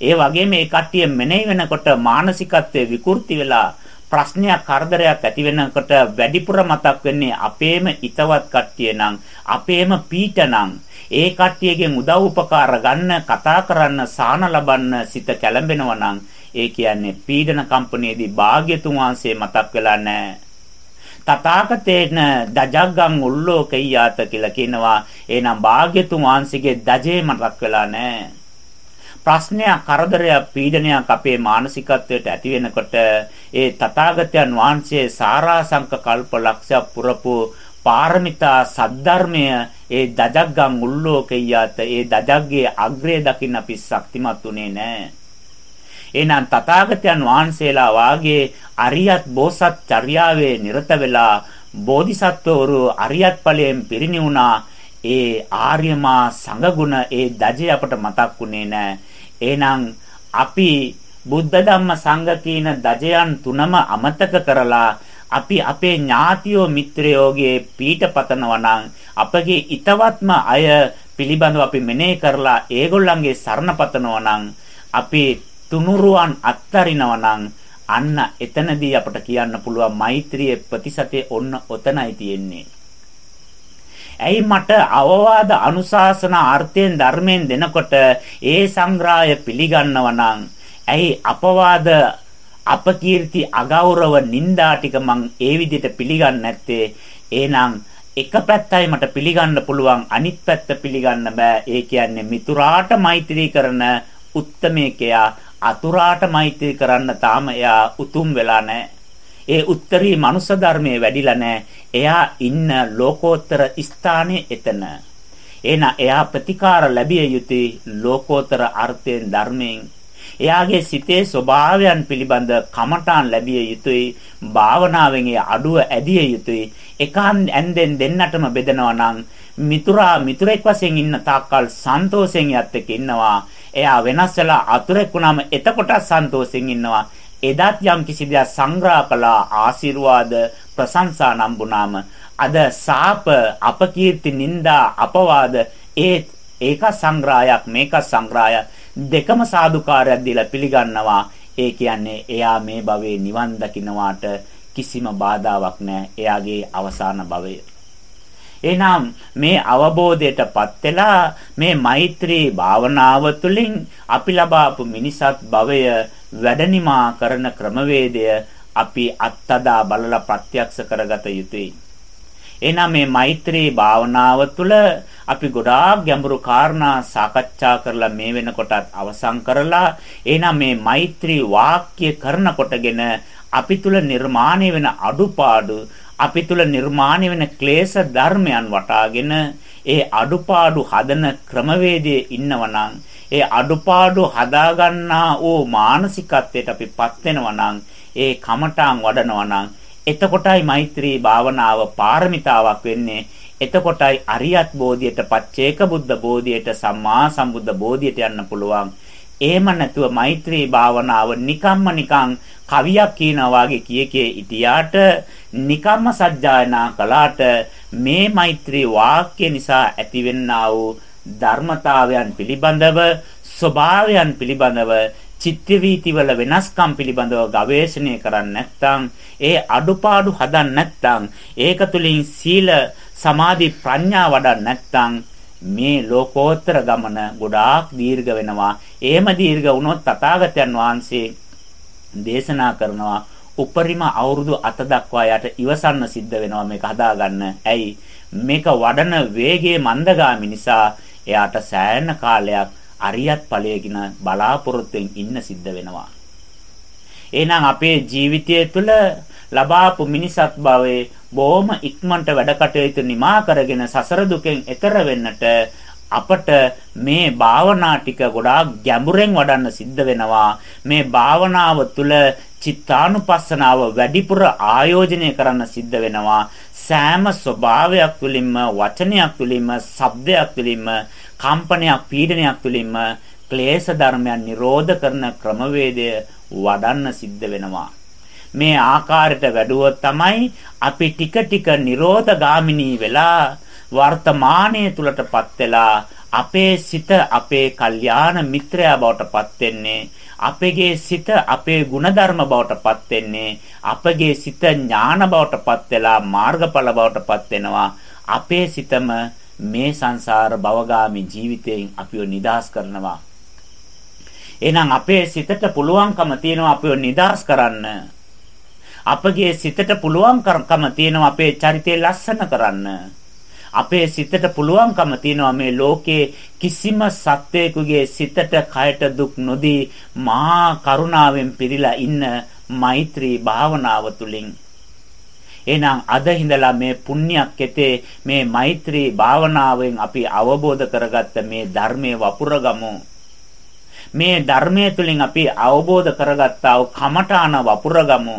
ඒ වගේම මේ කට්ටිය මෙනෙහි වෙනකොට මානසිකත්වයේ විකෘති වෙලා ප්‍රශ්නයක් කරදරයක් ඇති වෙනකොට වැඩිපුර මතක් වෙන්නේ අපේම ිතවත් කට්ටිය නම් අපේම පීඨ නම්. ඒ කට්ටියගෙන් උදව් උපකාර ගන්න කතා කරන්න සාන ලබන්න සිත කැළඹෙනවා නම් ඒ කියන්නේ පීඩන කම්පණයේදී භාග්‍යතුන් වහන්සේ මතක් වෙලා නැහැ. තථාගතේන දජග්ගං උල්ලෝකయ్యాත කියලා කියනවා. එහෙනම් භාග්‍යතුන් වහන්සේගේ දජේ මතක් වෙලා නැහැ. ප්‍රශ්නයක් කරදරයක් පීඩනයක් අපේ මානසිකත්වයට ඇති වෙනකොට ඒ තථාගතයන් වහන්සේ සාරාංශක කල්ප ලක්ෂයක් පුරපු පාරමිතා සද්ධර්මය ඒ දජග්ගන් උල්ලෝකෙයත් ඒ දජග්ගේ අග්‍රය දකින්න අපි ශක්තිමත් උනේ නැහැ. එහෙනම් තථාගතයන් වහන්සේලා වාගේ අරියත් බෝසත් චර්යාවේ නිරත වෙලා බෝධිසත්වවරු අරියත් ඵලයෙන් පිරිණිවුණා ඒ ආර්යමා සංගුණ ඒ දජය අපට මතක්ුනේ නැහැ. එහෙනම් අපි බුද්ධ ධම්ම සංඝ කියන දජයන් තුනම අමතක කරලා අපි අපේ ඥාතියෝ මිත්‍රයෝගේ පීඨ පතනවා නම් අපගේ ිතවත්ම අය පිළිබඳව අපි මෙනෙහි කරලා ඒගොල්ලන්ගේ සරණ පතනවා නම් අපි තුනුරුවන් අත්තරිනවා නම් අන්න එතනදී අපට කියන්න පුළුවන් මෛත්‍රියේ ප්‍රතිශතේ ඔන්න ඔතනයි තියෙන්නේ. ඇයි මට අවවාද අනුශාසන අර්ථයෙන් ධර්මයෙන් දෙනකොට ඒ සංග්‍රහය පිළිගන්නව නම්? ඇයි අපවාද අපකීර්ති අගෞරව නිന്ദා ටික මං ඒ විදිහට පිළිගන්නේ නැත්තේ? එහෙනම් එක පැත්තයි මට පිළිගන්න පුළුවන් අනිත් පැත්ත පිළිගන්න බෑ. ඒ කියන්නේ මිතුරාට මෛත්‍රී කරන උත්තමේකයා අතුරාට මෛත්‍රී කරන්න තාම එයා උතුම් වෙලා නැහැ. ඒ උත්තරී මනුෂ්‍ය ධර්මයේ වැඩිලා නැහැ. එයා ඉන්න ලෝකෝත්තර ස්ථානයේ එතන. එන එයා ප්‍රතිකාර ලැබිය යුතුයි ලෝකෝත්තර අර්ථයෙන් ධර්මයෙන්. එයාගේ සිතේ ස්වභාවයන් පිළිබඳ කමඨාන් ලැබිය යුතුයි භාවනාවෙන් ඒ අඩුව ඇදිය යුතුයි එකන් ඇන්දෙන් දෙන්නටම බෙදනවා නම් මිතුරා මිතුරෙක් වශයෙන් ඉන්න තාක්කල් සන්තෝෂයෙන් යත් එක්ක ඉන්නවා එයා වෙනස් වෙලා අතුරෙක් වුණාම එතකොට සන්තෝෂයෙන් ඉන්නවා එදත් යම් කිසි දෙයක් සංග්‍රහ කළා ආශිර්වාද ප්‍රශංසා නම්බුනාම අද සාප අපකීර්ති නිന്ദා අපවාද ඒ ඒක සංග්‍රහයක් මේක සංග්‍රහයක්. දෙකම සාදුකාරයක් දීලා පිළිගන්නවා. ඒ කියන්නේ එයා මේ භවයේ නිවන් දකින්නවාට කිසිම බාධාවක් නැහැ. එයාගේ අවසාන භවය. එහෙනම් මේ අවබෝධයටපත් වෙලා මේ මෛත්‍රී භාවනාව තුළින් අපි ලබාපු මිනිසත් භවය වැඩනිමා කරන ක්‍රමවේදය අපි අත්තදා බලලා ප්‍රත්‍යක්ෂ කරගත යුතුයි. එහෙනම් මේ මෛත්‍රී භාවනාව තුළ අපි ගොඩාක් ගැඹුරු කාරණා සාකච්ඡා කරලා මේ වෙනකොටත් අවසන් කරලා එහෙනම් මේ මෛත්‍රී වාක්‍ය කරනකොටගෙන අපි තුල නිර්මාණය වෙන අඩුපාඩු අපි තුල නිර්මාණය වෙන ක්ලේශ ධර්මයන් වටාගෙන ඒ අඩුපාඩු හදන ක්‍රමවේදයේ ඉන්නවනම් ඒ අඩුපාඩු හදාගන්නා වූ මානසිකත්වයට අපිපත් වෙනවා ඒ කමඨාන් වඩනවා එතකොටයි මෛත්‍රී භාවනාව පාරමිතාවක් වෙන්නේ. එතකොටයි අරියත් බෝධියට පච්චේක බුද්ධ බෝධියට සම්මා සම්බුද්ධ බෝධියට යන්න පුළුවන්. එහෙම නැතුව මෛත්‍රී භාවනාව නිකම්ම නිකං කවියක් කියනවා වගේ කිය කිය ඉතියාට නිකම්ම සජ්ජායනා කළාට මේ මෛත්‍රී වාක්‍ය නිසා ඇතිවෙන්නා වූ ධර්මතාවයන් පිළිබඳව ස්වභාවයන් පිළිබඳව චිත්ත වීතිවල වෙනස්කම් පිළිබඳව ගවේෂණය කරන්නේ නැත්නම් ඒ අඩුපාඩු හදන්න නැත්නම් ඒක තුලින් සීල සමාධි ප්‍රඥා වඩන්න නැත්නම් මේ ලෝකෝත්තර ගමන ගොඩාක් දීර්ඝ වෙනවා. එහෙම දීර්ඝ වුණොත් තථාගතයන් වහන්සේ දේශනා කරනවා උපරිම අවුරුදු 7 දක්වා යට ඉවසන්න සිද්ධ වෙනවා මේක හදාගන්න. ඇයි? මේක වඩන වේගයේ මන්දගාමි නිසා එයාට සෑහෙන කාලයක් අරියත් ඵලයකින බලාපොරොත්තුෙන් ඉන්න සිද්ධ වෙනවා. එහෙනම් අපේ ජීවිතය තුළ ලබාපු මිනිසත් භවයේ බොහොම ඉක්මනට වැඩ කටයුතු නිමා කරගෙන සසර දුකෙන් එතර වෙන්නට අපට මේ භාවනා ටික ගොඩාක් ගැඹුරෙන් වඩන්න සිද්ධ වෙනවා. මේ භාවනාව තුළ චිත්තානුපස්සනාව වැඩිපුර ආයෝජනය කරන්න සිද්ධ වෙනවා. සෑම ස්වභාවයක් තුළින්ම වචනයක් තුළින්ම ශබ්දයක් තුළින්ම කම්පනයක් පීඩනයක් තුළින්ම ක්ලේශ ධර්මයන් නිරෝධ කරන ක්‍රමවේදය වඩන්න සිද්ධ වෙනවා. මේ ආකාරයට වැඩුවොත් තමයි අපි ටික ටික නිරෝධ ගාමිනී වෙලා වර්තමානයේ තුලටපත් වෙලා අපේ සිත අපේ කල්යාණ මිත්‍රයා බවට පත් වෙන්නේ අපගේ සිත අපේ ಗುಣධර්ම බවට පත් වෙන්නේ අපගේ සිත ඥාන බවට පත් වෙලා මාර්ගඵල බවට පත් වෙනවා. අපේ සිතම මේ සංසාර භවගාමි ජීවිතයෙන් අපිව නිදහස් කරනවා. එහෙනම් අපේ සිතට පුළුවන්කම තියෙනවා අපිව නිදහස් කරන්න. අපගේ සිතට පුළුවන්කම තියෙනවා අපේ චරිතය ලස්සන කරන්න. අපේ සිතට පුළුවන්කම තියෙනවා මේ ලෝකේ කිසිම සත්වයකගේ සිතට කයට දුක් නොදී මහා කරුණාවෙන් පිරීලා ඉන්න මෛත්‍රී භාවනාව තුලින් එහෙනම් අද හිඳලා මේ පුණ්‍යක් කෙතේ මේ මෛත්‍රී භාවනාවෙන් අපි අවබෝධ කරගත්ත මේ ධර්මයේ වපුරගමු මේ ධර්මයේ තුලින් අපි අවබෝධ කරගත්තා වූ කමඨාන වපුරගමු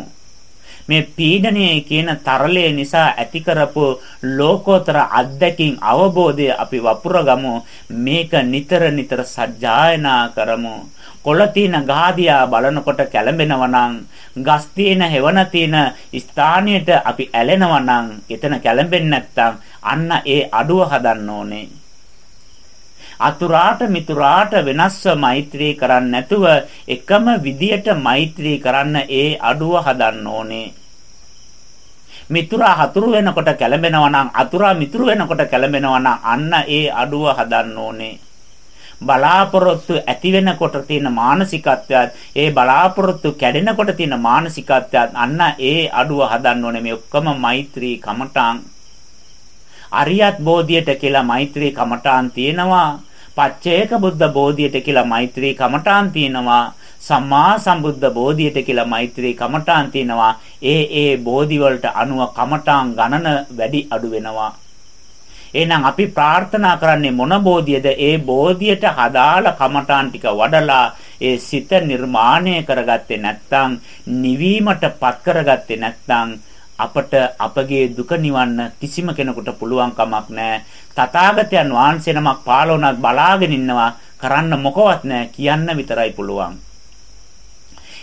මේ පීඩනයේ කියන තරලය නිසා ඇති කරපු ලෝකෝත්තර අත්දැකීම් අවබෝධය අපි වපුරගමු. මේක නිතර නිතර සජ්ජායනා කරමු. කොළ තියෙන ගාදියා බලනකොට කැළඹෙනවා නම් ගස් තියෙන හෙවණ තියෙන ස්ථානයට අපි ඇලෙනවා නම් එතන කැළඹෙන්නේ නැත්තම් අන්න ඒ අඩුව හදන්න ඕනේ. අතුරාට මිතුරාට වෙනස්ව මෛත්‍රී කරන්න නැතුව එකම විදියට මෛත්‍රී කරන්න ඒ අඩුව හදන්න ඕනේ. මිතුරා හතුරු වෙනකොට කැළඹෙනවා නම් අතුරා මිතුරු වෙනකොට කැළඹෙනවා නම් අන්න ඒ අඩුව හදන්න ඕනේ. බලාපොරොත්තු ඇති වෙනකොට තියෙන මානසිකත්වයත් ඒ බලාපොරොත්තු කැඩෙනකොට තියෙන මානසිකත්වයත් අන්න ඒ අඩුව හදන්න ඕනේ මේ ඔක්කොම මෛත්‍රී කමඨාන් අරියත් බෝධියට කියලා මෛත්‍රී කමඨාන් තියෙනවා පච්චේක බුද්ධ බෝධියට කියලා මෛත්‍රී කමඨාන් තියෙනවා. සම්මා සම්බුද්ධ බෝධියට කියලා මෛත්‍රී කමඨාන් තියෙනවා. ඒ ඒ බෝධි වලට අනුව කමඨාන් ගණන වැඩි අඩු වෙනවා. එහෙනම් අපි ප්‍රාර්ථනා කරන්නේ මොන බෝධියද? ඒ බෝධියට හදාල කමඨාන් ටික වඩලා ඒ සිත නිර්මාණය කරගත්තේ නැත්නම් නිවීමට පත් කරගත්තේ නැත්නම් අපට අපගේ දුක නිවන්න කිසිම කෙනෙකුට පුළුවන් කමක් නැහැ. තථාගතයන් වහන්සේ නමක් පාලවනක් බලාගෙන ඉන්නවා කරන්න මොකවත් නැහැ කියන්න විතරයි පුළුවන්.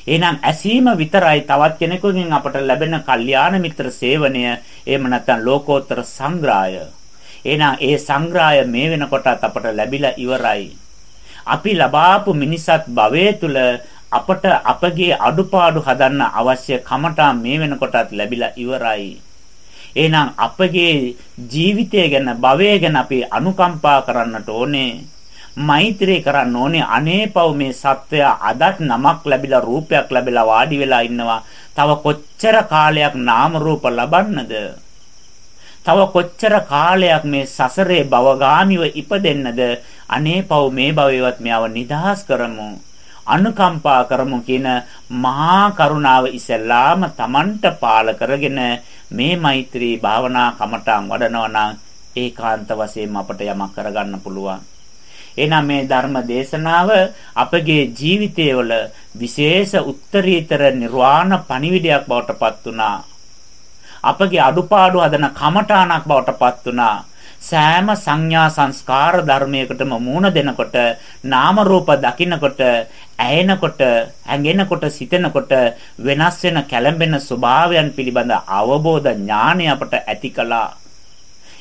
එහෙනම් ඇසීම විතරයි තවත් කෙනෙකුගෙන් අපට ලැබෙන කල්යාණ මිත්‍ර සේවනය එහෙම නැත්නම් ලෝකෝත්තර සංග්‍රහය. එහෙනම් ඒ සංග්‍රහය මේ වෙනකොටත් අපට ලැබිලා ඉවරයි. අපි ලබාපු මිනිසත් භවයේ තුල අපට අපගේ අඩුපාඩු හදන්න අවශ්‍ය කමටා මේ වෙනකොටත් ලැබිලා ඉවරයි. එහෙනම් අපගේ ජීවිතය ගැන භවය ගැන අපි අනුකම්පා කරන්නට ඕනේ. මෛත්‍රී කරන්න ඕනේ අනේපව් මේ සත්වය අදත් නමක් ලැබිලා රූපයක් ලැබිලා වාඩි වෙලා ඉන්නවා. තව කොච්චර කාලයක් නාම රූප ලබන්නද? තව කොච්චර කාලයක් මේ සසරේ භවගාමිව ඉපදෙන්නද? අනේපව් මේ භවයවත් මෙයව නිදහස් කරමු. අනුකම්පා කරමු කියන මහා කරුණාව ඉස්සෙල්ලාම Tamanට පාල කරගෙන මේ මෛත්‍රී භාවනා කමටන් වඩනවා නම් ඒකාන්ත වශයෙන් අපට යමක් කරගන්න පුළුවන්. එහෙනම් මේ ධර්ම දේශනාව අපගේ ජීවිතයේවල විශේෂ උත්තරීතර නිර්වාණ පණිවිඩයක් බවට පත් වුණා. අපගේ අඩුපාඩු හදන කමඨාණක් බවට පත් වුණා. සෑම සංඥා සංස්කාර ධර්මයකටම මූණ දෙනකොට නාම රූප දකින්නකොට ඇයෙනකොට හැඟෙනකොට සිතෙනකොට වෙනස් වෙන කැළඹෙන ස්වභාවයන් පිළිබඳ අවබෝධ ඥානය අපට ඇති කළා.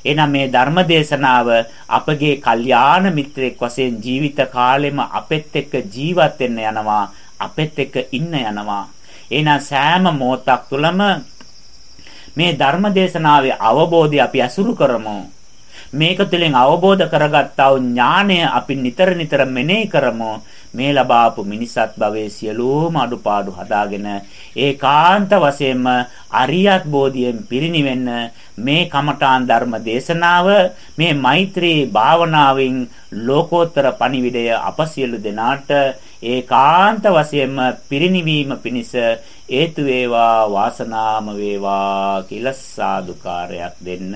එනම් මේ ධර්ම දේශනාව අපගේ කල්යාණ මිත්‍රෙක් වශයෙන් ජීවිත කාලෙම අපෙත් එක්ක ජීවත් වෙන්න යනවා අපෙත් එක්ක ඉන්න යනවා. එහෙනම් සෑම මොහොතක් තුළම මේ ධර්ම දේශනාවේ අවබෝධය අපි අසුරු කරමු. මේක තුළින් අවබෝධ කරගත්තා වූ ඥානය අපි නිතර නිතර මෙනෙහි කරමු. මේ ලබාපු මිනිසත් භවයේ සියලුම අඩුපාඩු හදාගෙන ඒකාන්ත වශයෙන්ම අරියත් බෝධියෙන් පිරිනිවෙන්න මේ කමඨාන් ධර්ම දේශනාව මේ මෛත්‍රී භාවනාවෙන් ලෝකෝත්තර පණිවිඩය අප සියලු දෙනාට ඒකාන්ත වශයෙන්ම පිරිනිවීම පිණිස හේතු වේවා වාසනාම වේවා කියලා සාදුකාරයක් දෙන්න